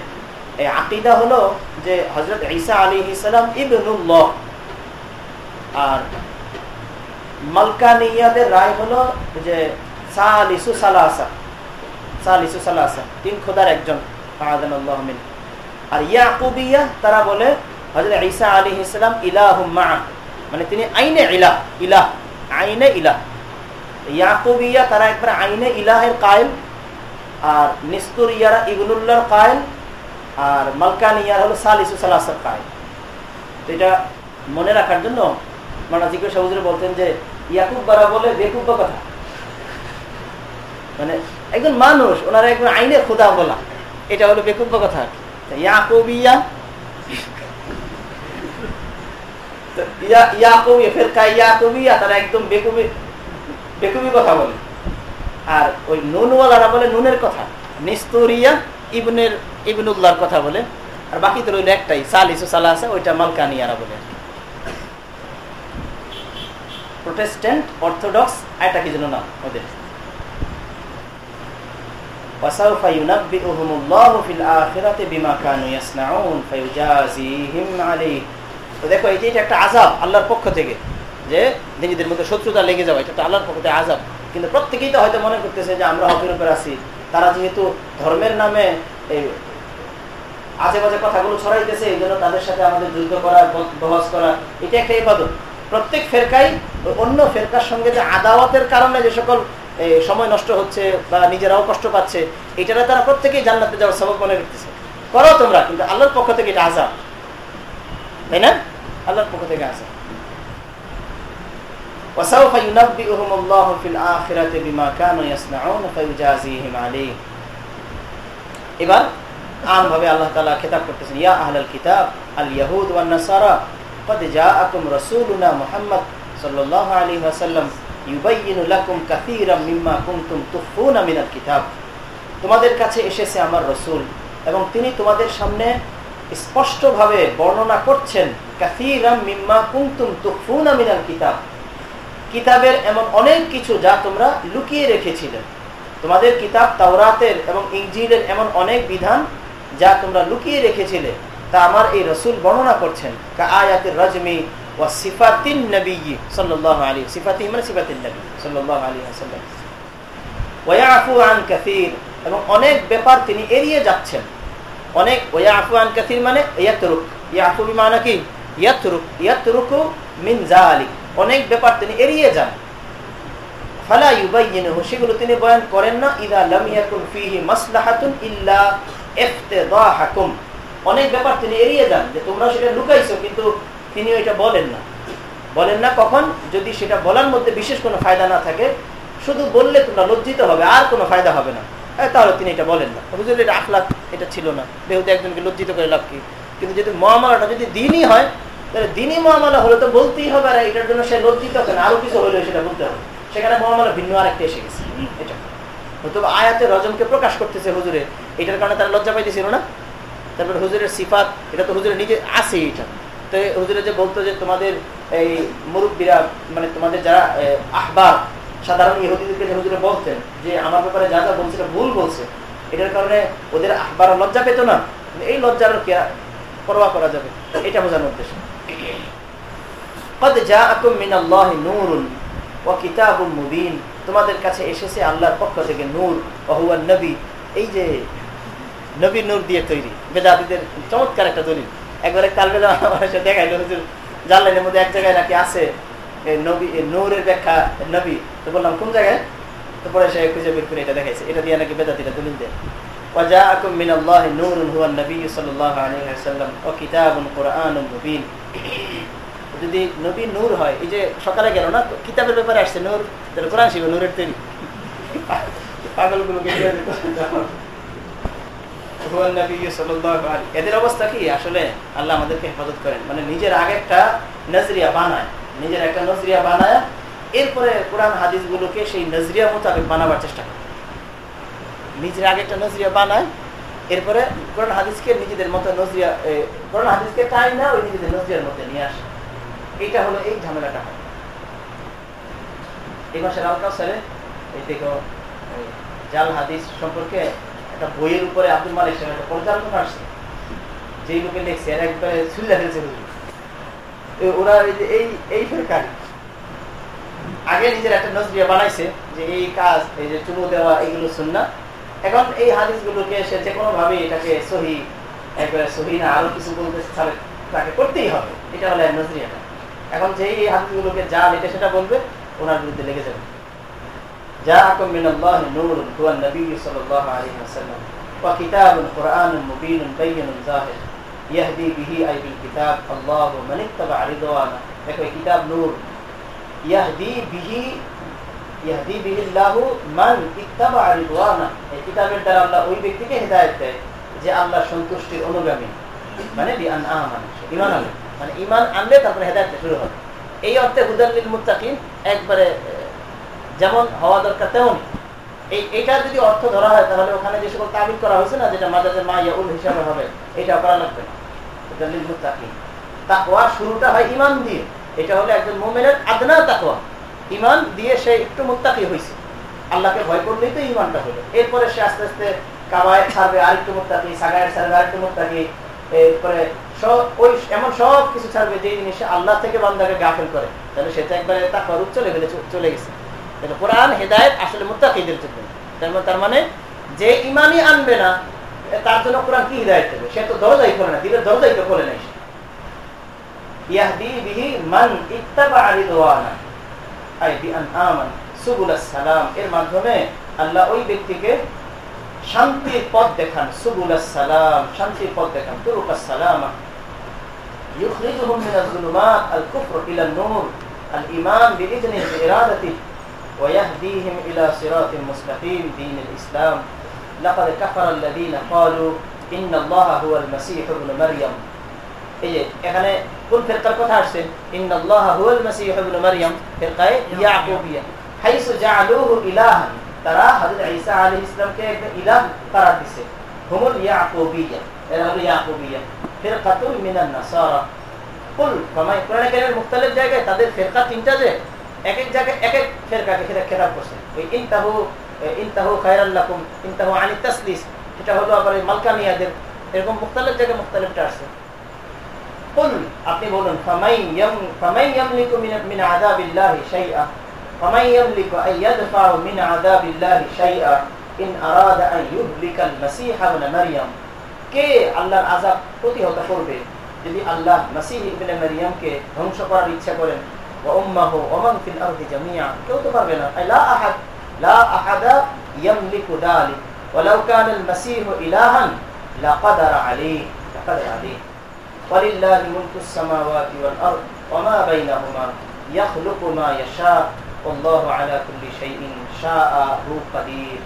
এই আকিদা হলো যে হজরত ঈসা আলী ইসলাম ইবনুল্লাহ। আর মালকানিয়াদের রায় হলো যে সালিসু সালাসা সালিসু সালাসা, তিন খোদার একজন আদানাল্লাহ মিন। আর ইয়াকুবিয়া, তারা বলে হজরত ঈসা আলী ইসলাম ইলাহুম্মা মানে তিনি আইনে ইলাহ ইলাহ, আইনে ইলাহ। ইয়াকুবিয়া, তারা একবার আইনে ইলাহের কায়েল আর নিস্তুরিয়ারা ইবনুল্লাহর কায়েল আর মালকানিয়ার হলো সালিসু সালাসার কায়েল তো এটা মনে রাখার জন্য মানা বলতেন যে, ইয়াকুব বারা বলে বেকুব্বা কথা। মানে একজন মানুষ, ওনারা একজন আইনে খোদা বলা, এটা হলো বেকুব্বা কথা। তারা একদম বেকুবি বেকুবি কথা আর ওই নুনওয়ালারা বলে নুনের কথা। ইবনের, ইবনুল্লাহর কথা আর বাকি তো রইল একটাই, সালিসু সালা আছে ওইটা মালকানিয়ারা বলে আর কি। প্রোটেস্ট্যান্ট অর্থোডক্স এটা কি যেন না ওদের وسوف ينبئهم الله في الآخرة بما كانوا يصنعون فيجازيهم عليه তো দেখো এই যে এটা একটা আজাব আল্লাহর পক্ষ থেকে যে নিজেদের মধ্যে শত্রুতা লেগে যাওয়া এটা একটা আল্লাহর পক্ষ থেকে আজাব কিন্তু প্রত্যেকেই তো হয়তো মনে করতেছে যে আমরা হকের উপর আছি তারা যেহেতু ধর্মের নামে এই আজে বাজে কথাগুলো ছড়াইতেছে এই জন্য তাদের সাথে আমাদের যুদ্ধ করা ব- বহস করা এটা একটা ইবাদত প্রত্যেক ফেরকাই ওই অন্য ফেরকার সঙ্গে যে আদাওয়াতের কারণে যে সকল এ, সময় নষ্ট হচ্ছে বা নিজেরাও কষ্ট পাচ্ছে এটারা তারা প্রত্যেকেই জান্নাতে যাওয়ার সবক মনে করতেছে করো তোমরা কিন্তু আল্লাহর পক্ষ থেকে এটা আজাব তাই না আল্লাহর পক্ষ থেকে আজাব وسوف ينبئهم الله في الآخرة بما كانوا يصنعون فيجازيهم عليه এবার আমভাবে আল্লাহ তাআলা খেতাব করতেছেন ইয়া আহলাল কিতাব আল ইয়াহুদ ওয়ান নাসারা قد جاءكم رسولنا محمد صلى الله عليه وسلم يبين لكم كثيرا مما كنتم تخفون من الكتاب তোমাদের কাছে এসেছে আমার রসুল এবং তিনি তোমাদের সামনে স্পষ্টভাবে বর্ণনা করছেন কাসীরাম মিম্মা কুনতুম তুখফুনা মিনাল কিতাব কিতাবের এমন অনেক কিছু যা তোমরা লুকিয়ে রেখেছিলে তোমাদের কিতাব তাওরাতের এবং ইংজিলের এমন অনেক বিধান যা তোমরা লুকিয়ে রেখেছিলে তা আমার এই রসুল বর্ণনা করছেন আয়াতের রজমি ও সিফাতিন নবী সাল্লাল্লাহু আলাইহি সিফাতি মানে সিফাতিন নবী সাল্লাল্লাহু আলাইহি ওয়াসাল্লাম ওয়ায়াফু আন এবং অনেক ব্যাপার তিনি এড়িয়ে যাচ্ছেন। অনেক ওয়াফু আন কাসির মানে ইয়াতরুক। ইয়াফু বিমানা কি? ইয়াতরুক, ইয়াতরুকু মিন জালিক অনেক ব্যাপার তিনি এড়িয়ে যান। ফালা ইউবাইয়িনহু, সেগুলো তিনি বয়ান করেন না, ইদা লাম ইয়াকুন ফিহি মাসলাহাতুন ইল্লা ইফতিদাহাকুম। অনেক ব্যাপার তিনি এড়িয়ে যান যে তোমরা সেটা লুকাইছো, কিন্তু তিনি ওইটা বলেন না। বলেন না কখন? যদি সেটা বলার মধ্যে বিশেষ কোনো ফায়দা না থাকে, শুধু বললে তোমরা লজ্জিত হবে, আর কোনো ফায়দা হবে না। তাহলে তিনি এটা বলেন না। হুজুর এটা আখলাখ, এটা ছিল না। বেহুতে একজনকে লজ্জিত করে লাভ কি? কিন্তু যদি মহামালাটা যদি দিনই হয়, তাহলে দিনই মহামালা হলে তো বলতেই হবে, আর এটার জন্য সে লজ্জিত কেন আরও কিছু হলে সেটা বলতে হবে। সেখানে মহামালা ভিন্ন আরেকটা এসে গেছে। এটা। হয়তো আয়াতে রজমকে প্রকাশ করতেছে হুজুরে। এটার কারণে তারা লজ্জা পাইতেছিল না? তারপর হুজুরের সিফাত, এটা তো হুজুরের নিজে আছে এটা। তো হুজুরে যে বলতো যে তোমাদের এই মুরব্বীরা মানে তোমাদের যারা আহবার সাধারণ ইহুদিদেরকে যে হুজুরে বলতেন, যে আমার ব্যাপারে যা যা বলছে ভুল বলছে, এটার কারণে ওদের আহবার লজ্জা পেত না। এই লজ্জার পরোয়া করা যাবে, এটা বোঝানোর উদ্দেশ্য। তোমাদের কাছে এসেছে আল্লাহর পক্ষ থেকে নূর অহুয়ান নবী। এই যে নবী নূর দিয়ে তৈরি বেদাদিদের চমৎকার একটা দলিল একবারে কাল বেদা আমার সাথে দেখাইলো হুজুর জানলাইনের মধ্যে এক জায়গায় নাকি আছে নবী নূরের ব্যাখ্যা নবী তো বললাম কোন জায়গায় তো পরে সে খুঁজে বের করে এটা দেখাইছে এটা দিয়ে নাকি বেদাতিটা দলিল দেয় وجاءكم من الله نور هو النبي صلى الله عليه وسلم وكتاب قرآن مبين যদি নবী নূর হয় এই যে সকালে গেল না কিতাবের ব্যাপারে আসছে নূর তাহলে কোরআন শিখবে নূরের তৈরি পাগলগুলোকে এদের অবস্থা কি? আসলে আল্লাহ আমাদেরকে হেফাজত করেন। মানে নিজের আগে একটা নজরিয়া বানায়। নিজের একটা নজরিয়া বানায়। এরপরে কোরআন হাদিস গুলোকে সেই নজরিয়া মোতাবেক বানাবার চেষ্টা করে। নিজের আগে একটা নজরিয়া বানায়। এরপরে কোরআন হাদিসকে নিজেদের মতো নজরিয়া কোরআন হাদিসকে টাই না, ওই নিজেদের নজরিয়ার মধ্যে নিয়ে আসে। এইটা হলো এই ঝামেলাটা। হয় এই মাসের আলকা স্যারে এই দেখো জাল হাদিস সম্পর্কে একটা বইয়ের উপরে আব্দুল মালিক সাহেব একটা পরিচালনা আসছে। যেই লোকে লিখছে, এর একবারে সুল্লা ফেলছে ওরা এই যে, এই এই ফেরকারি আগে নিজের একটা নজরিয়া বানাইছে যে এই কাজ, এই যে চুমু দেওয়া, এগুলো শুননা এখন এই হাদিস গুলোকে সে যে কোনো ভাবে এটাকে সহি, একবারে সহি না, আরও কিছু বলতে তাহলে তাকে করতেই হবে। এটা হলো নজরিয়াটা। এখন যেই এই হাদিস গুলোকে যা এটা সেটা বলবে, ওনার বিরুদ্ধে লেগে যাবে। جاءكم من الله نور هو النبي صلى الله عليه وسلم وكتاب قرآن مبين بين ظاهر يهدي به أي بالكتاب الله من اتبع رضوانه দেখো এই কিতাব নূর ইয়াহদি বিহি ইয়াহদি বিহি আল্লাহু মান ইত্তাবা রিদওয়ানা এই কিতাবের দ্বারা আল্লাহ ওই ব্যক্তিকে হেদায়েত দেয় যে আল্লাহ সন্তুষ্টির অনুগামী মানে বিআন আমান ঈমান আনলে মানে ঈমান আনলে তারপরে হেদায়েত শুরু হবে এই অর্থে হুদাল্লিল মুত্তাকিন একবারে যেমন হওয়া দরকার তেমন। এই এটা যদি অর্থ ধরা হয়, তাহলে ওখানে যে সকল তাবিল করা হয়েছে না, যেটা মাজাজের মা ইয়াউল হিসাবে হবে এটা করা লাগবে না। হুদাল্লিল মুত্তাকিন। তাকওয়া শুরুটা হয় ঈমান দিয়ে। এটা হলো একজন মুমিনের আদনা তাকওয়া। ইমান দিয়ে সে একটু মুত্তাকি হয়েছে। আল্লাহকে ভয় করলেই তো ইমানটা হলো। এরপরে সে আস্তে আস্তে কাবায় ছাড়বে, আরেকটু মুত্তাকি সাগায়ের ছাড়বে, আরেকটু মুত্তাকি, এরপরে সব, ওই এমন সব কিছু ছাড়বে যে জিনিসে আল্লাহ থেকে বান্দাকে গাফেল করে। তাহলে সেটা একবারে তাকওয়ার উচ্চলে গেলে চলে গেছে। তাহলে কোরআন হেদায়ত আসলে মুত্তাকিদের জন্য তার মানে যে ইমানই আনবে না তার জন্য কোরআন কি হৃদায়ত দেবে সে তো দরজাই করে না দিলের দরজাই তো খোলে নাই ইয়াহদি বিহি মান ইত্তাবা রিদওয়ানা আই বিআন আমান সুবুল সালাম এর মাধ্যমে আল্লাহ ওই ব্যক্তিকে শান্তির পথ দেখান সুবুল সালাম শান্তির পথ দেখান তুরুক সালামা يخرجهم من الظلمات الكفر إلى النور الإيمان بإذنه بإرادته ويهديهم إلى صراط مستقيم دين الإسلام لقد كفر الذين قالوا إن الله هو المسيح ابن مريم এই যে এখানে কোন ফেরকার কথা আসছে ইন্নাল্লাহ হুয়াল মাসীহ ইবনে মারইয়াম ফিরকায়ে ইয়াকুবিয়া হাইসু জাআলুহু ইলাহান তারা হযরত ঈসা আলাইহিস সালামকে একটা ইলাহ করার দিছে হুমুল ইয়াকুবিয়া এরা হলো ইয়াকুবিয়া ফিরকাতুল মিনান নাসারা কুল ফামাই কোরআনে কারীমের মুখতালিফ জায়গায় তাদের ফিরকা তিনটা যে এক এক জায়গায় এক এক খেতাব করছেন ওই ইনতাহু ইনতাহু খায়রাল্লাকুম ইনতাহু আনি এটা হলো আবার এরকম জায়গায় আসছে আন কে করবে? যদি আল্লাহ ধ্বংস করার ইচ্ছা করেন ওয়া উম্মাহু ওয়া মান ফিল আরদি জামিয়া কেউ তো পারবে না লা আহাদ লা আহাদা ইয়ামলিকু যালিক ওয়ালাউ কানা আল মাসিহ ইলাহান লাকাদারা আলাইহি লাকাদারা আলাইহি ولله ملك السماوات والأرض وما بينهما يخلق ما يشاء والله على كل شيء شاء قدير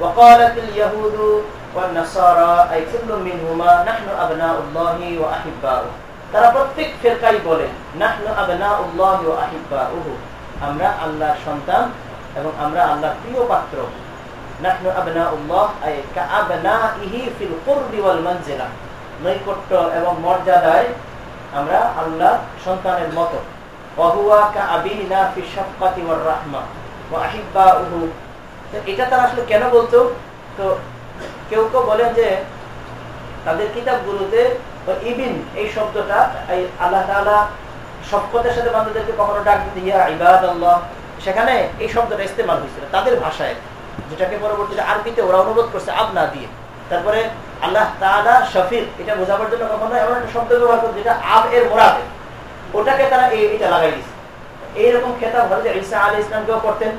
وقالت اليهود والنصارى أي كل منهما نحن أبناء الله وأحباؤه তারা প্রত্যেক ফেরকাই বলেন আমরা আল্লাহর সন্তান এবং আমরা আল্লাহ প্রিয় পাত্র। এবং মর্যাদায় আমরা আল্লাহ সন্তানের মতো। এটা তারা আসলে কেন বলতো? তো কেউ কেউ বলেন যে, তাদের কিতাবগুলোতে ইবিন এই শব্দটা আল্লাহ তালা সবকতের সাথে বান্ধবদেরকে কখনো ডাক দিয়া ইবাদ আল্লাহ সেখানে এই শব্দটা ইস্তেমাল হয়েছিল, তাদের ভাষায়। যেটাকে পরবর্তীতে আরবিতে ওরা অনুরোধ করছে আবনা দিয়ে। তারপরে আল্লাহ তালা শফির এটা বোঝাবার জন্য কখনো এমন একটা শব্দ ব্যবহার করছে যেটা আব এর মোরাদে। ওটাকে তারা এটা লাগাই দিচ্ছে এইরকম খেতাব হয় যে ঈসা আলী ইসলামকেও করতেন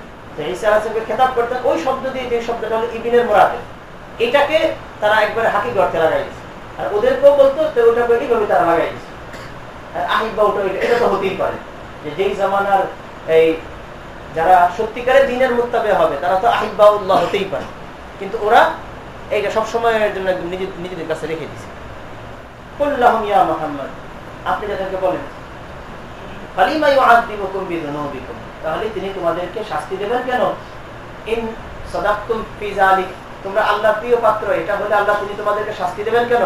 ঈসা আলাহিসামকে খেতাব করতেন, ওই শব্দ দিয়ে যে শব্দটা হলো ইবিনের মোরাদে। এটাকে তারা একবারে হাকি গর্তে লাগাই দিচ্ছে আর ওদেরকেও বলতো তো তারা লাগাই দিচ্ছে আর আহিবা ওটা এটা তো হতেই পারে। যে যেই জামানার এই যারা সত্যিকারের দিনের মোত্তাবে হবে, তারা তো আহিবা উল্লাহ হতেই পারে। কিন্তু ওরা এইটা সবসময়ের জন্য নিজেদের কাছে রেখে দিছে। আপনি যাদেরকে বলেন বিযুনুবিকুম? তাহলে তিনি তোমাদেরকে শাস্তি দেবেন কেন? তোমরা আল্লাহর প্রিয় পাত্র, এটা হলে আল্লাহ তিনি তোমাদেরকে শাস্তি দেবেন কেন?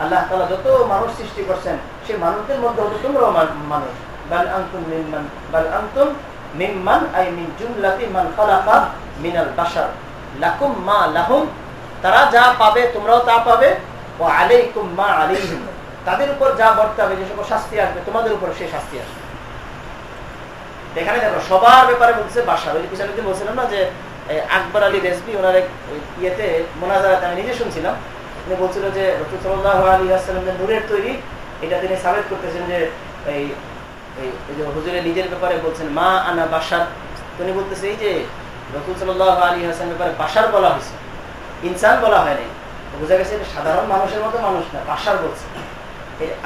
আল্লাহ আল্লাহ যত মানুষ সৃষ্টি করছেন সেই মানুষদের মধ্যে তোমরাও মানুষ। বাল আনতুম মিম্মান বাল আনতুম মিম্মান আই মিন জুমলাতি মান খালাকা মিনাল বাশার লাকুম মা লাহুম তারা যা পাবে, তোমরাও তা পাবে। ও আলাইকুম মা আলাইহিম। তাদের উপর যা বর্তাবে যে সকল শাস্তি আসবে, তোমাদের উপর সেই শাস্তি আসবে। এখানে দেখো, সবার ব্যাপারে বলছে বাসা ওই পিছনে দিন বলছিলাম না যে আকবর আলী রেসবি ওনার ইয়েতে মোনাজারাতে, আমি নিজে শুনছিলাম উনি বলছিল যে, রসুল সাল্লাহ আলী আসসালামের নূরের তৈরি, এটা তিনি সাবেত করতেছেন যে, এই এই নিজের ব্যাপারে বলছেন, মা আনা বাসার তিনি বলতেছে, এই যে রসুল সাল্লাহ আলী হাসান ব্যাপারে বাসার বলা হয়েছে। ইনসান বলা হয়নি বোঝা গেছে সাধারণ মানুষের মতো মানুষ না বাসার বলছে।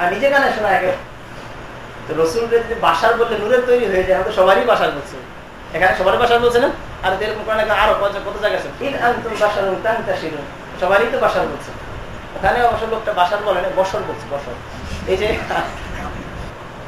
আর নিজে গানে শোনা একে। যদি বাসার বললে নূরের তৈরি হয়ে যায় তো সবারই বাসার বলছে। এখানে সবারই বাসার বলছে না? আর এরকম করে আরও কত জায়গা আছে? ইন বাসার সবারই তো বাসার বলছে। ওখানে অবশ্য লোকটা বাসার বলে না বসর বলছে বসর এই যে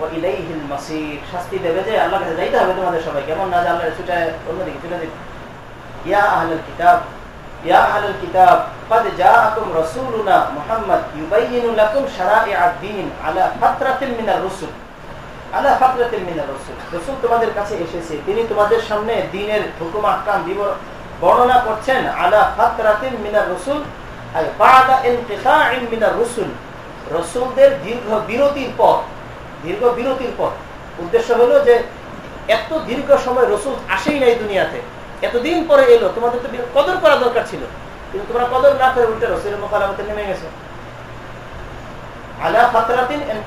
ওয়ালিল্লাহি মুলকুস সামাওয়াতি ওয়াল আরদ ওয়া মা বাইনাহুমা ওয়া ইলাইহিল মাসির শাস্তি দেবে যে আল্লাহর কাছে যাইতে হবে তোমাদের সবাই কেমন না যে আল্লাহর ছুটায় অন্যদিকে চলে দিবে ইয়া আহলাল কিতাব ইয়া আহলাল কিতাব قد جاءكم رسولنا محمد يبين لكم شرائع الدين على فترة من الرسل على فترة من الرسل রসুল তোমাদের কাছে এসেছে তিনি তোমাদের সামনে দ্বীনের হুকুম আহকাম বর্ণনা করছেন আলা ফাতরাতিন মিনার রসুল আর বাদা ইনকিতাইন মিনার রসুল রসুলদের দীর্ঘ বিরতির পর দীর্ঘ বিরতির পর। উদ্দেশ্য হলো যে, এত দীর্ঘ সময় রসুল আসেই নাই দুনিয়াতে। এতদিন পরে এলো, তোমাদের তো কদর করা দরকার ছিল। কিন্তু তোমরা কদর না করে উল্টে রসুলের মোকালামতে নেমে গেছো। ছিল না।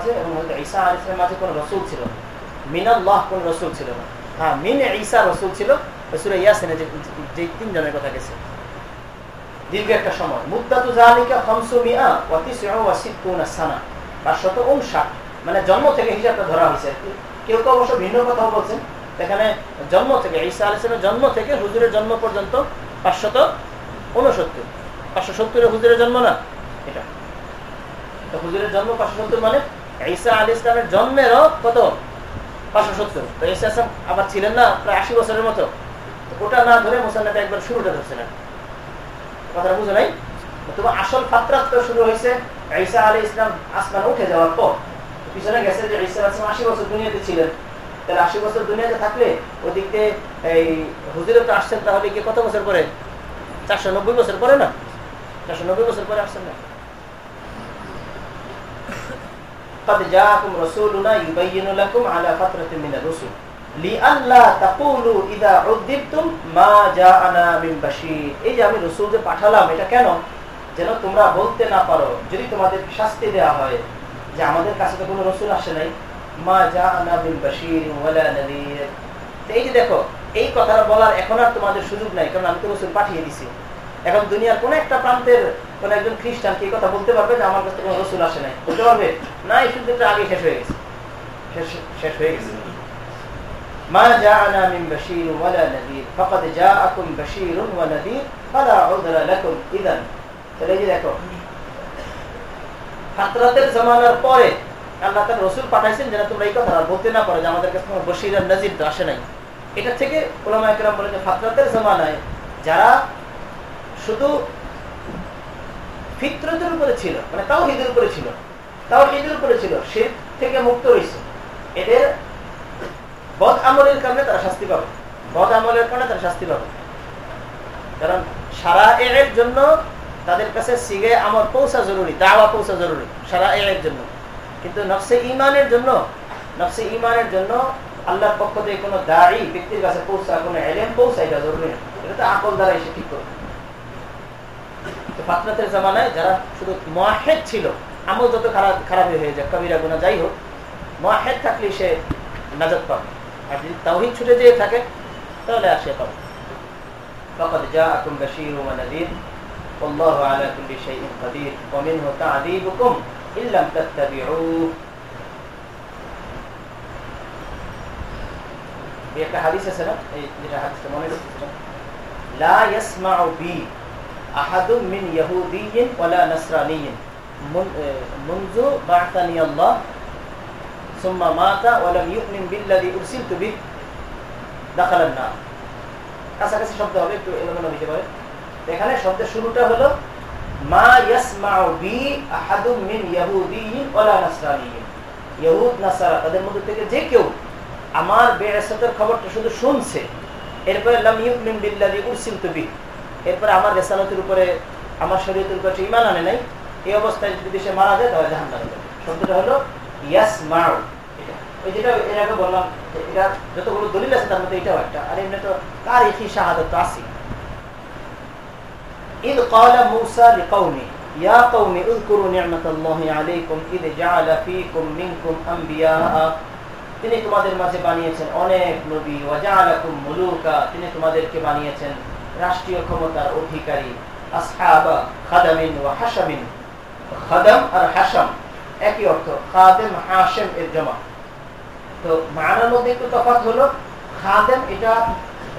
ছিল হ্যাঁ ঈসা রাসূল ছিল 559 মানে জন্ম থেকে হিসাবটা ধরা হয়েছে। কেউ কেউ অবশ্য ভিন্ন বলছেন। এখানে জন্ম থেকে, ঈসা সালামের জন্ম থেকে হুজুরের জন্ম পর্যন্ত 569 570 হুজুরের জন্ম না? এটা। তো হুজুরের জন্ম 570 মানে ঈসা আলাইহিস ইসলামের জন্মেরও কত? 570 তো ঈসা আবার ছিলেন না, প্রায় 80 বছরের মতো। ওটা না ধরে মুসান্নাফে একবার শুরুটা ধরছিলেন কথাটা বুঝে নাই তোমার আসল ফাত্রাত তো শুরু হয়েছে ঈসা আলী ইসলাম আসমান উঠে যাওয়ার পর পিছনে গেছে যে ঈসা আসলাম আশি বছর দুনিয়াতে ছিলেন তাহলে আশি বছর দুনিয়াতে থাকলে ওদিক দিয়ে এই হুজুরে তো আসছেন তাহলে কি কত বছর পরে চারশো নব্বই বছর পরে না চারশো নব্বই বছর পরে আসছেন না قد جاءكم رسولنا يبين لكم على فترة من الرسل এই তোমাদের কথাটা বলার এখন আর তোমাদের সুযোগ নাই, কারণ আমি তো রসুল পাঠিয়ে দিছি। এখন দুনিয়ার কোন একটা প্রান্তের কোন একজন খ্রিস্টান কি কথা বলতে পারবে যে আমার কাছে কোনো রসুল আসে নাই? বলতে পারবে? না, এই সুযোগটা আগে শেষ হয়ে গেছে। শেষ হয়ে গেছে। ما جاءنا من بشير ولا نذير فقد جاءكم بشير ونذير فلا عذر لكم اذا তাহলে এই যে দেখো ফাতরাতের জামানার পরে আল্লাহ তার রসুল পাঠাইছেন যেন তোমরা এই কথা বলতে না পারো যে আমাদের কাছে কোনো বশির আর নাজির তো আসে নাই এটা থেকে ওলামা একরাম বলে যে ফাতরাতের জামানায় যারা শুধু ফিত্রতের উপরে ছিল মানে তাও হিদের উপরে ছিল তাও হিদের উপরে ছিল সে থেকে মুক্ত রয়েছে এদের বদ আমলের কারণে তারা শাস্তি পাবে। বদ আমলের কারণে তারা শাস্তি পাবে। কারণ সারা এর জন্য তাদের কাছে সিগে আমল পৌঁছা জরুরি, দাওয়া পৌঁছা জরুরি সারা এর জন্য। কিন্তু নফসে ইমানের জন্য, নফসে ইমানের জন্য আল্লাহর পক্ষ থেকে কোনো দাড়ি ব্যক্তির কাছে পৌঁছা, কোনো এলেম পৌঁছা এটা জরুরি না। এটা তো আকল দ্বারা এসে ঠিক করবে। তো জামানায় যারা শুধু মহেদ ছিল, আমল যত খারাপ খারাপ হয়ে যায় কবিরা গুণা যাই হোক মহেদ থাকলে সে নাজাত পাবে। আর যদি তাওহিদ ছুটে যেয়ে থাকে তাহলে আর সে পাবে فقد جاءكم بشير ونذير والله على كل شيء قدير ومنه تعذيبكم إن لم تتبعوه একটা হাদিস আছে না এই যেটা হাদিসটা মনে রাখতে لا يسمع بي أحد من يهودي ولا نصراني منذ بعثني الله ثم مات ولم يؤمن بالذي أرسلت به دخل النار কাছাকাছি শব্দ হবে একটু এলোমেলো হইতে পারে এখানে শব্দের শুরুটা হলো মা ইয়াসমাউ বি আহাদুম মিন ইয়াহুদিয়িন ওয়ালা নাসরানিয়িন ইহুদ নাসারা তাদের মধ্যে থেকে যে কেউ আমার বেয়াসাতের খবরটা শুধু শুনছে এরপরে লাম ইউমিন বিল্লাযী উরসিলতু বি এরপরে আমার রিসালাতের উপরে আমার শরীয়তের উপরে ঈমান আনে নাই এই অবস্থায় যদি সে মারা যায় তাহলে জাহান্নামে যাবে শব্দটা হলো ইয়াসমাউ ওই যেটা এর আগে বললাম এটা যতগুলো দলিল আছে তার মধ্যে এটাও একটা আর এমনি তো তার একই শাহাদত তো আছে إذ قال موسى لقومه يا قوم اذكروا نعمة الله عليكم إذ جعل فيكم منكم أنبياء তিনি তোমাদের মাঝে বানিয়েছেন অনেক নবী ওয়াজালাকুম মুলুকা তিনি তোমাদেরকে বানিয়েছেন রাষ্ট্রীয় ক্ষমতার অধিকারী আসহাবা খাদামিন ওয়া হাসামিন খাদাম আর হাসাম একই অর্থ, খাদেম হাসেম এর জমা। তো মানার মধ্যে একটু তফাৎ হলো, খাদেম এটা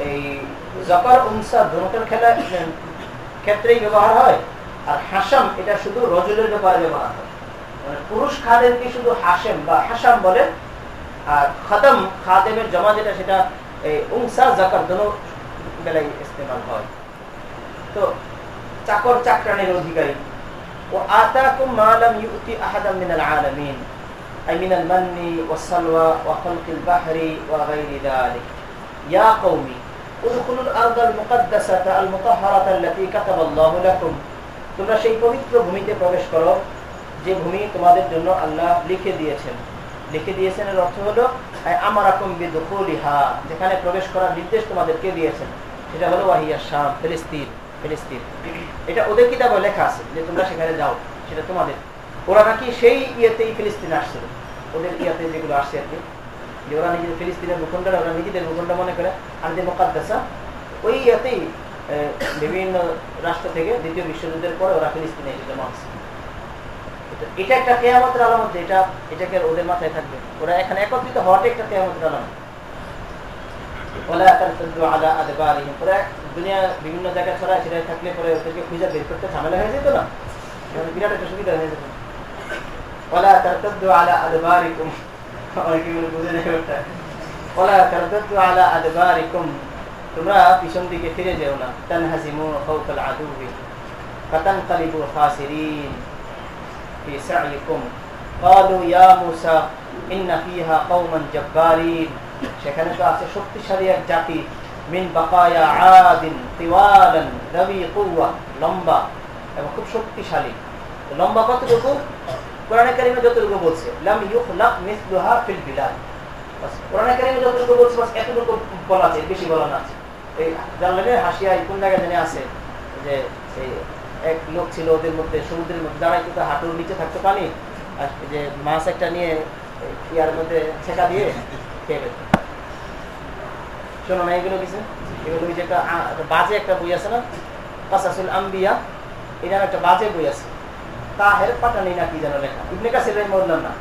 এই জকর উনসা দুটোর খেলা, ক্ষেত্রেই ব্যবহার হয়, আর হাসাম এটা শুধু রজুলের ব্যাপারে ব্যবহার হয়। মানে পুরুষ খাদেমকে শুধু হাসেম বা হাসাম বলে, আর খাদম, খাদেমের জমা যেটা সেটা এই উংসা জাকার দোনো বেলায় ইস্তেমাল হয়। তো চাকর চাকরানের অধিকারী ও আতাকুম মালাম ইউতি আহাদাম মিনাল আলামিন أي من المن والسلوى وخلق البحر وغير ذلك يا قومي ادخلوا الأرض المقدسة المطهرة التي كتب الله لكم তোমরা সেই পবিত্র ভূমিতে প্রবেশ করো যে ভূমি তোমাদের জন্য আল্লাহ লিখে দিয়েছেন লিখে দিয়েছেন এর অর্থ হলো আমারাকুম বিদুকুলিহা যেখানে প্রবেশ করার নির্দেশ তোমাদেরকে দিয়েছেন সেটা হলো ওয়াহিয়া শাম ফিলিস্তিন ফিলিস্তিন। এটা ওদের কিতাবে লেখা আছে, যে তোমরা সেখানে যাও, সেটা তোমাদের। ওরা নাকি সেই ইয়েতেই ফিলিস্তিনে আসছিল। ওদের ইয়াতে যেগুলো আসছে আর কি, যে ওরা নিজেদের ফিলিস্তিনের ভূখণ্ডটা ওরা নিজেদের ভূখণ্ড মনে করে আর যে মোকাদ্দাসা, ওই ইয়াতেই বিভিন্ন রাষ্ট্র থেকে দ্বিতীয় বিশ্বযুদ্ধের পরে ওরা ফিলিস্তিনে এসে জমা হচ্ছে এটা একটা কেয়ামতের আলামত, এটা, এটাকে ওদের মাথায় থাকবে। ওরা এখানে একত্রিত হওয়াটা একটা কেয়ামতের আলামত। দুনিয়া বিভিন্ন জায়গায় ছড়া ছিড়াই থাকলে পরে ওদেরকে খুঁজে বের করতে ঝামেলা হয়ে যেত না বিরাট একটা সুবিধা হয়ে যেত ওলা তারতাদ্দু আলা আদবারিকুম অনেকে বুঝে নেই ওটা ওলা তারতাদ্দু আলা আদবারিকুম তোমরা পিছন দিকে ফিরে যেও না তানহাজিমু ফাওকাল আদুবি ফাতানকালিবু খাসিরিন في سعيكم قالوا يا موسى إن فيها قوما جبارين সেখানে তো আছে শক্তিশালী এক জাতি। মিন আদিন রবি কুওয়া, লম্বা এবং খুব শক্তিশালী। লম্বা কতটুকু? যতটুকু বলছে, লাম ফিল যতটুকু বলছে, বাস এতটুকু বলা আছে, বেশি বলা না আছে। এই কোন জায়গায় আছে যে এই এক লোক ছিল ওদের মধ্যে, সমুদ্রের মধ্যে দাঁড়াই কিন্তু হাঁটুর নিচে থাকতো পানি, আর যে মাছ একটা নিয়ে ইয়ার মধ্যে ছেঁকা দিয়ে খেয়ে শোনো কিছু? যে একটা বাজে একটা বই আছে না? কাসাসুল আম্বিয়া একটা বাজে বই আছে। তাহের পাটানি না কি যেন লেখা। ইবনে না।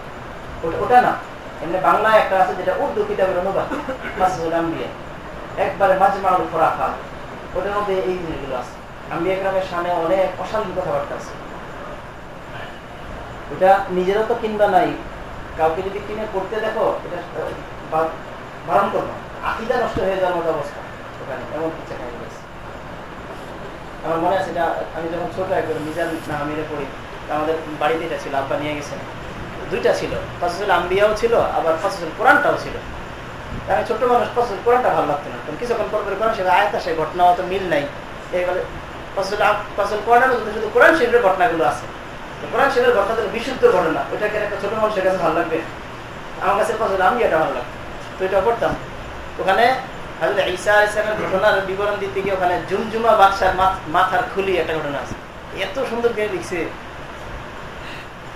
ওটা না। এমনি একটা আছে যেটা উর্দু কিতাবের অনুবাদ, কাসাসুল আম্বিয়া। একবারে ওটার মধ্যে এই জিনিসগুলো আছে। আম্বিয়া গ্রামের সামনে অনেক অশান্তি কথাবার্তা আছে। ওটা নিজেরও তো কিনবা নাই। কাউকে যদি কিনে করতে দেখো, এটা বারণ করব। আকিদা নষ্ট হয়ে যাওয়ার মতো অবস্থা ওখানে, এমন কিছু গেছে আমার মনে আছে এটা, আমি যখন ছোট একবার মিজান না পড়ি আমাদের বাড়িতে এটা ছিল, আব্বা নিয়ে গেছেন দুইটা ছিল ফসল আম্বিয়াও ছিল, আবার ফসল কোরআনটাও ছিল। আমি ছোট্ট মানুষ ফসল কোরআনটা ভালো লাগতো না। কারণ কিছুক্ষণ পর পরে কোরআন সেটা আয়তা সে ঘটনা অত মিল নাই। এইভাবে ফসল ফসল কোরআনের শুধু কোরআন শরীরের ঘটনাগুলো আছে। কোরআন শরীরের ঘটনা বিশুদ্ধ ঘটনা। ওইটাকে একটা ছোট মানুষের কাছে ভালো লাগবে? আমার কাছে ফসল আমি এটা ভালো লাগতো। তো এটা পড়তাম ওখানে ঈসা ইসলামের ঘটনার বিবরণ দিতে গিয়ে ওখানে জুমজুমা বাদশার মাথার খুলি একটা ঘটনা আছে। এত সুন্দর করে লিখছে।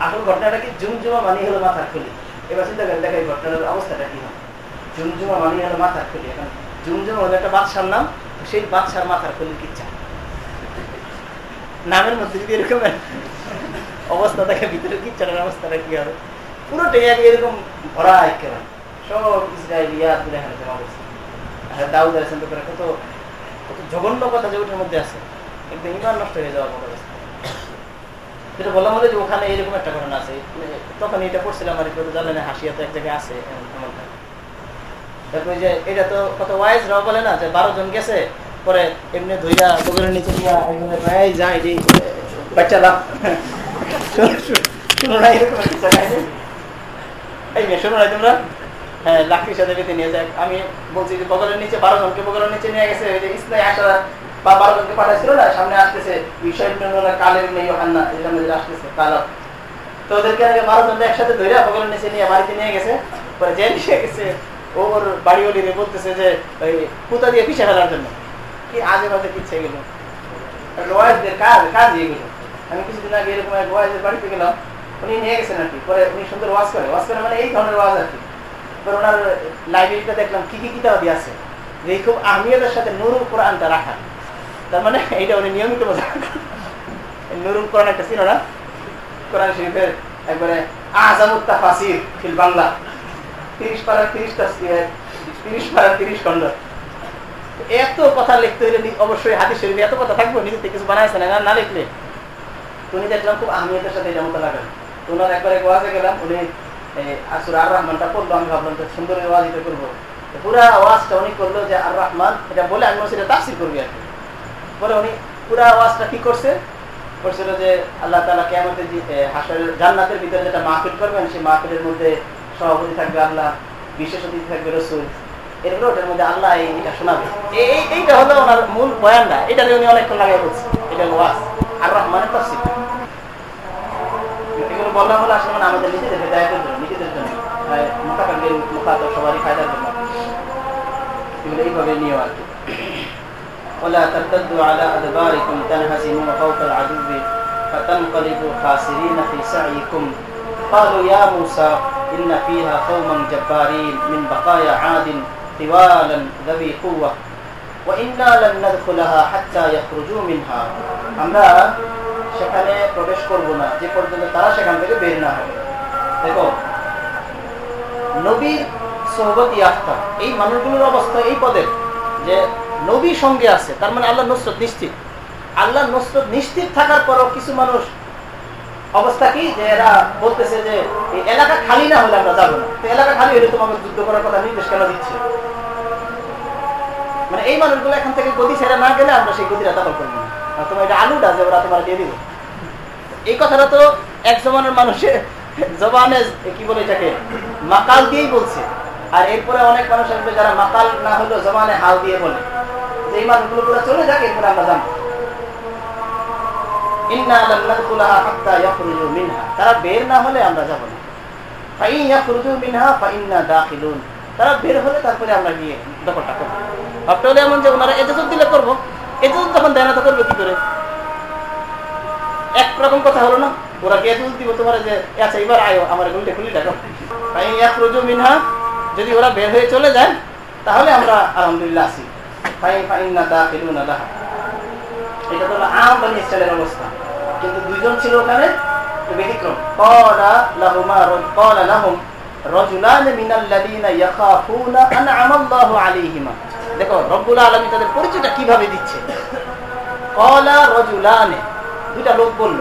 আসল ঘটনাটা কি? জুমজুমা মানি হলো মাথার খুলি। এবার চিন্তা করেন দেখা এই ঘটনার অবস্থাটা কি হয়? জুমজুমা মানি হলো মাথার খুলি। এখন জুমজুমা হলো একটা বাদশার নাম, সেই বাদশার মাথার খুলির কিচ্ছা। নামের মধ্যে যদি এরকম অবস্থা দেখে ভিতরে কিচ্ছাটার অবস্থাটা কি হবে? পুরোটাই এরকম ভরা একেবারে। সব কত কত জঘন্য কথা যে মধ্যে আছে। একদম ইমান নষ্ট হয়ে যাওয়ার মতো অবস্থা। যেটা যে ওখানে একটা ঘটনা আছে। তখন এটা পড়ছিলাম আর একটু জানলেন হাসিয়া তো এক জায়গায় আছে তারপরে যে এটা তো কত বলে না যে বারো জন গেছে, পরে এমনি বগলের নিচে একজনের প্রায় বাচ্চা লাভ না, এরকম এই মেয়ে, শোনো তোমরা। হ্যাঁ সাথে বেঁধে নিয়ে আমি বলছি যে নিচে বারো নিচে নিয়ে গেছে। বারো না, সামনে আসতেছে। বিষয় কালের আসতেছে তো ওদেরকে একসাথে নিচে নিয়ে নিয়ে গেছে। ওর বলতেছে যে, ওই পুতা দিয়ে পিছিয়ে ফেলার জন্য। কি আজে বাজে পিছিয়ে গেল? কাজ কাজ এগুলো আমি কিছুদিন আগে এরকম এক বাড়িতে গেলাম। উনি নিয়ে গেছেন আর কি। পরে উনি সুন্দর ওয়াজ করে। ওয়াজ করে মানে এই ধরনের ওয়াজ আর কি। ওনার লাইব্রেরিটা দেখলাম, কি কি কিতাব আছে? যে খুব আহমিয়তের সাথে নুরুল কোরআনটা রাখা। তার মানে এইটা উনি নিয়মিত বোঝা নুরুল কোরআন একটা ছিল না? কোরআন শরীফের একবারে আজামুত্তা ফাসির ফিল বাংলা। তিরিশ পাড়ার তিরিশটা তিরিশ পাড়ার তিরিশ এত কথা লিখতে হইলে অবশ্যই হাতি শরীফে এত কথা থাকব নিজের কিছু বানাইছে না না লিখলে। তুমি দেখলাম খুব আহমিয়তের সাথে এটা মতো লাগান তো ওনার একবারে গোয়াজে গেলাম, উনি আসুর আর রহমানটা পড়ল, আমি ভাবলাম সুন্দর আওয়াজ এটা করব পুরা আওয়াজটা উনি করল যে, আর রহমান, এটা বলে আমি সেটা তাফসির করবি আর কি। উনি পুরা আওয়াজটা কি করছে? করছিল যে, আল্লাহ তালা জান্নাতের ভিতরে যেটা মাহফিল করবেন, সেই মাহফিলের মধ্যে সভাপতি থাকবে আল্লাহ, বিশেষ অতিথি থাকবে রসুল। এরপরে ওটার মধ্যে আল্লাহ এইটা শোনাবে। এইটা হলো ওনার মূল বয়ানটা এটা উনি অনেকক্ষণ লাগাই করছে এটা ওয়াজ, আর রহমানের তাফসির। বললাম হলো আসলে মানে আমাদের নিজেদের হেদায়তের নিজেদের জন্য মোটাকাঙ্গের মুখাত সবারই ফায়দার জন্য এগুলো এইভাবে নিয়েও আর কি ولا ترتدوا على أدباركم تنهزموا فوق العدو فتنقلبوا خاسرين في سعيكم قالوا يا موسى إن فيها قوما جبارين من بقايا عاد طوالا ذوي قوة আমরা সেখানে প্রবেশ করব না যে পর্যন্ত তারা সেখান থেকে বের না হবে দেখো নবীর সোহবতী আস্থা এই মানুষগুলোর অবস্থা এই পদের, যে নবী সঙ্গে আছে, তার মানে আল্লাহ নসরত নিশ্চিত। আল্লাহ নসরত নিশ্চিত থাকার পরও কিছু মানুষ, অবস্থা কি? যে এরা বলতেছে যে এই এলাকা খালি না হলে আমরা যাব না। এলাকা খালি হলে তোমাকে যুদ্ধ করার কথা নির্দেশ কেন দিচ্ছে? মানে এই মানুষগুলো এখান থেকে গতি ছেড়ে না গেলে আমরা সেই গতিটা দখল করব না। তোমার এটা আলুটা যে ওরা তোমার দিয়ে দিব। এই কথাটা তো এক জমানের মানুষের জবানে কি বলে এটাকে? মাকাল দিয়েই বলছে। আর এরপরে অনেক মানুষ আসবে যারা মাকাল না হলেও হাল দিয়ে বলে। যে এই মানুষগুলো পুরো চলে যাক, এরপরে আমরা জানব। তারা বের হলে তারপরে আমরা গিয়ে দিলে করব। এজেজত যখন দেয় না, তো কি করে? একরকম কথা হলো না? ওরা কে এজেজত দিব তোমার যে আচ্ছা এবার আয়ো, আমার গুলিটা খুলি দেখো। মিনহা, যদি ওরা বের হয়ে চলে যায়, তাহলে আমরা আলহামদুলিল্লাহ আসি ফাইন ফাইন না দা ফিলুন আল্লাহ এটা তো আম বানি ইসরায়েলের অবস্থা। কিন্তু দুইজন ছিল ওখানে ব্যতিক্রম। ক্বালা লাহুমা ক্বালা লাহুম, রাজুলান মিনাল্লাযীনা ইয়াখাফুনা আনআমা আল্লাহু আলাইহিমা। দেখো, রব্বুল আলামিন তাদের পরিচয়টা কীভাবে দিচ্ছে? ক্বালা রাজুলান, দুইটা লোক বলল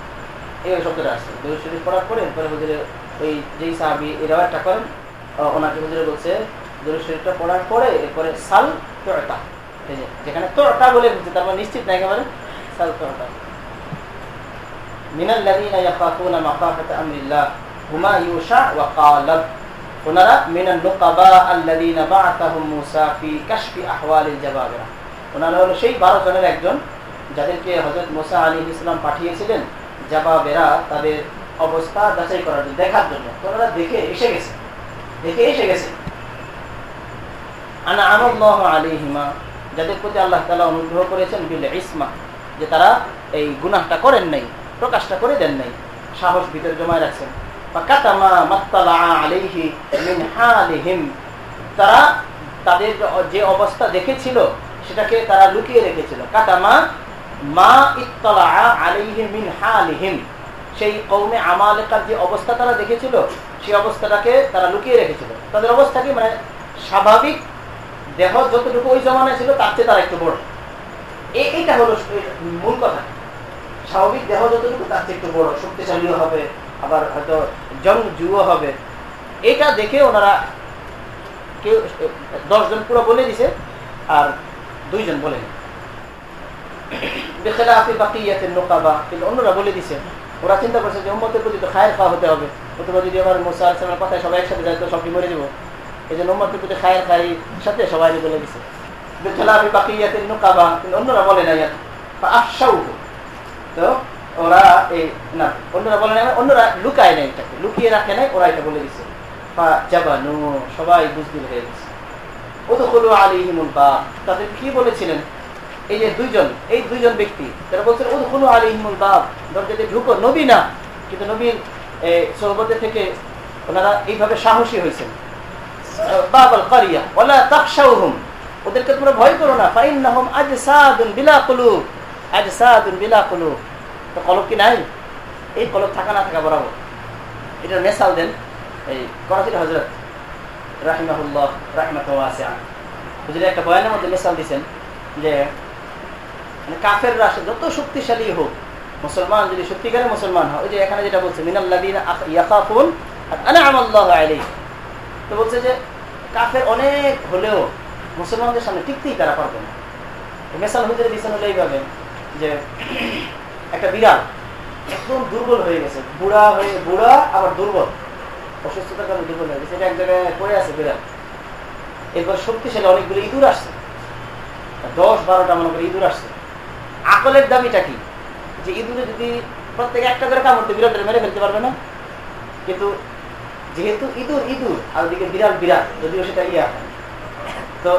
এই শব্দটা আসছে। দুরু শরীফ পড়ার পরে এরপরে হুজুরে ওই যেই সাহাবি করেন ওনাকে হুজুরে বলছে দুরু শরীফটা পড়ার পরে এরপরে সাল তোয়াটা যেখানে তোরটা বলে তারপর নিশ্চিত না একেবারে, সাল তোরটা মাখাফাতা আমরিল্লাহ, হুমা ইউশা ওয়া ওনারা, মিনান নুকাবা আল্লাযীনা বাআতাহুম মূসা ফি কাশফি আহওয়ালিল জাবাবিরা ওনারা হলো সেই 12 জনের একজন, যাদেরকে হযরত মুসা আলাইহিস সালাম পাঠিয়েছিলেন জাবাবেরা তাদের অবস্থা যাচাই করার জন্য, দেখার জন্য। ওনারা দেখে এসে গেছে। দেখে এসে গেছে। আনা যাদের প্রতি আল্লাহ তালা অনুগ্রহ করেছেন, বিল ইসমা, যে তারা এই গুনাহটা করেন নাই, প্রকাশটা করে দেন নাই, সাহস ভিতরে জমায় রাখছেন। তারা তাদের যে অবস্থা দেখেছিল, সেটাকে তারা লুকিয়ে রেখেছিল। কাতামা মা ইত্তলা আলাইহি মিন হালিহিম সেই কৌমে আমালেকার যে অবস্থা তারা দেখেছিল, সেই অবস্থাটাকে তারা লুকিয়ে রেখেছিল। তাদের অবস্থা কি? মানে স্বাভাবিক দেহ যতটুকু ওই জমানায় ছিল, তার চেয়ে তারা একটু বড়। এইটা হলো মূল কথা। স্বাভাবিক দেহ যতটুকু, তার চেয়ে একটু বড়। শক্তিশালীও হবে, আবার হয়তো জং হবে। এটা দেখে ওনারা কেউ দশজন পুরো বলে দিছে, আর দুইজন বলেন অন্যরা বলে দিছে। ওরা চিন্তা করছে যে উম্মতের প্রতি তো খায়ের খাওয়া হতে হবে। অথবা যদি মোসা কথায় সবাই একসাথে যায়, তো মরে যাব? এই উম্মতের প্রতি খায়ের খাই সাথে সবাই বলে দিছে। কিন্তু অন্যরা বলে তো ওরা এই, না, অন্যরা বলে না অন্যরা লুকায় নাই এটাকে। লুকিয়ে রাখে নাই, ওরা এটা বলে দিছে। জাবানু, সবাই বুঝদিল হয়ে গেছে। ওদখলু আলিহিমুল বাব। তাদের কি বলেছিলেন? এই যে দুইজন, এই দুইজন ব্যক্তি, তারা বলছেন ওদখলু আলিহিমুল বাব। দরজাতে ঢুকো, নবী না, কিন্তু নবীর সোহবতে থেকে ওনারা এইভাবে সাহসী হয়েছেন। বাবাল কারিয়া ওলা তাকশাউহুম ওদেরকে তোমরা ভয় করো না, ফাইন্নাহুম আজসাদুন বিলা কুলুব। আজসাদুন বিলা কুলুব। তো কলব কি নাই? এই কলব থাকা না থাকা বরাবর। এটার মেসাল দেন, এই করাচির হজরত রাহিমাহুল্লাহ রাহিমাত হুজুরে একটা বয়ানের মধ্যে মেসাল দিচ্ছেন যে কাফের রাষ্ট্র যত শক্তিশালী হোক, মুসলমান যদি সত্যিকারের মুসলমান হয়, ওই যে এখানে যেটা বলছে মিনাল্লাদিন ইয়াকাফুন তো বলছে যে, কাফের অনেক হলেও মুসলমানদের সামনে টিকতেই তারা পারবে না। মেসাল হুজুরে দিচ্ছেন হলো এইভাবে যে, একটা বিড়াল একদম দুর্বল হয়ে গেছে, বুড়া হয়ে, বুড়া আবার দুর্বল, অসুস্থতার কারণে দুর্বল হয়ে গেছে, এটা এক জায়গায় পড়ে আছে বিড়াল। এরপর শক্তিশালী অনেকগুলো ইঁদুর আসছে। দশ বারোটা মনে করে ইঁদুর আসছে। আকলের দাবিটা কি? যে ইঁদুরে যদি প্রত্যেকে একটা করে কামড় দিয়ে বিড়ালটা মেরে ফেলতে পারবে না? কিন্তু যেহেতু ইঁদুর ইঁদুর, আর ওদিকে বিড়াল বিড়াল, যদিও সেটা ইয়া। তো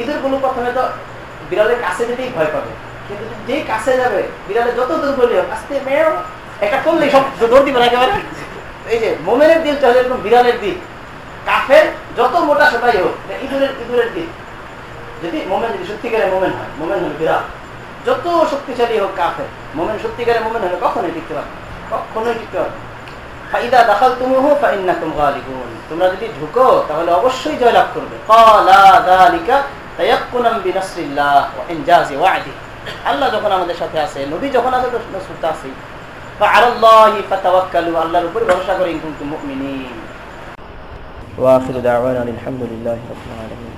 ইঁদুরগুলো প্রথমে তো বিড়ালের কাছে যেতেই ভয় পাবে। কিন্তু যেই কাছে যাবে বিড়ালে যত দূর হোক, আস্তে মেয়েও একটা করলেই সব দৌড় দিবে না একেবারে। এই যে মোমেনের দিল চলে এরকম বিড়ালের দিক কাফের যত মোটা সোটাই হোক ইঁদুরের ইঁদুরের দিক যদি মোমেন যদি সত্যিকারের মোমেন হয়, মোমেন হলো বিড়াল। যত শক্তিশালী হোক কাফের, মোমেন সত্যিকারের মোমেন হলে কখনোই টিকতে পারবে কখনোই টিকতে পারবে ফাইদা দাখাল তুমি হো ফাইন্নাকুম গালিবুন। তোমরা যদি ঢুকো, তাহলে অবশ্যই জয়লাভ করবে। আল্লাহ যখন আমাদের সাথে আছে, নবী যখন আছে, তো নসরত আছে আল্লাহর উপর ভরসা করে ইন কুনতুম মুমিনিন। ওয়া আখিরু দাওয়ানা আলহামদুলিল্লাহি রাব্বিল আলামিন।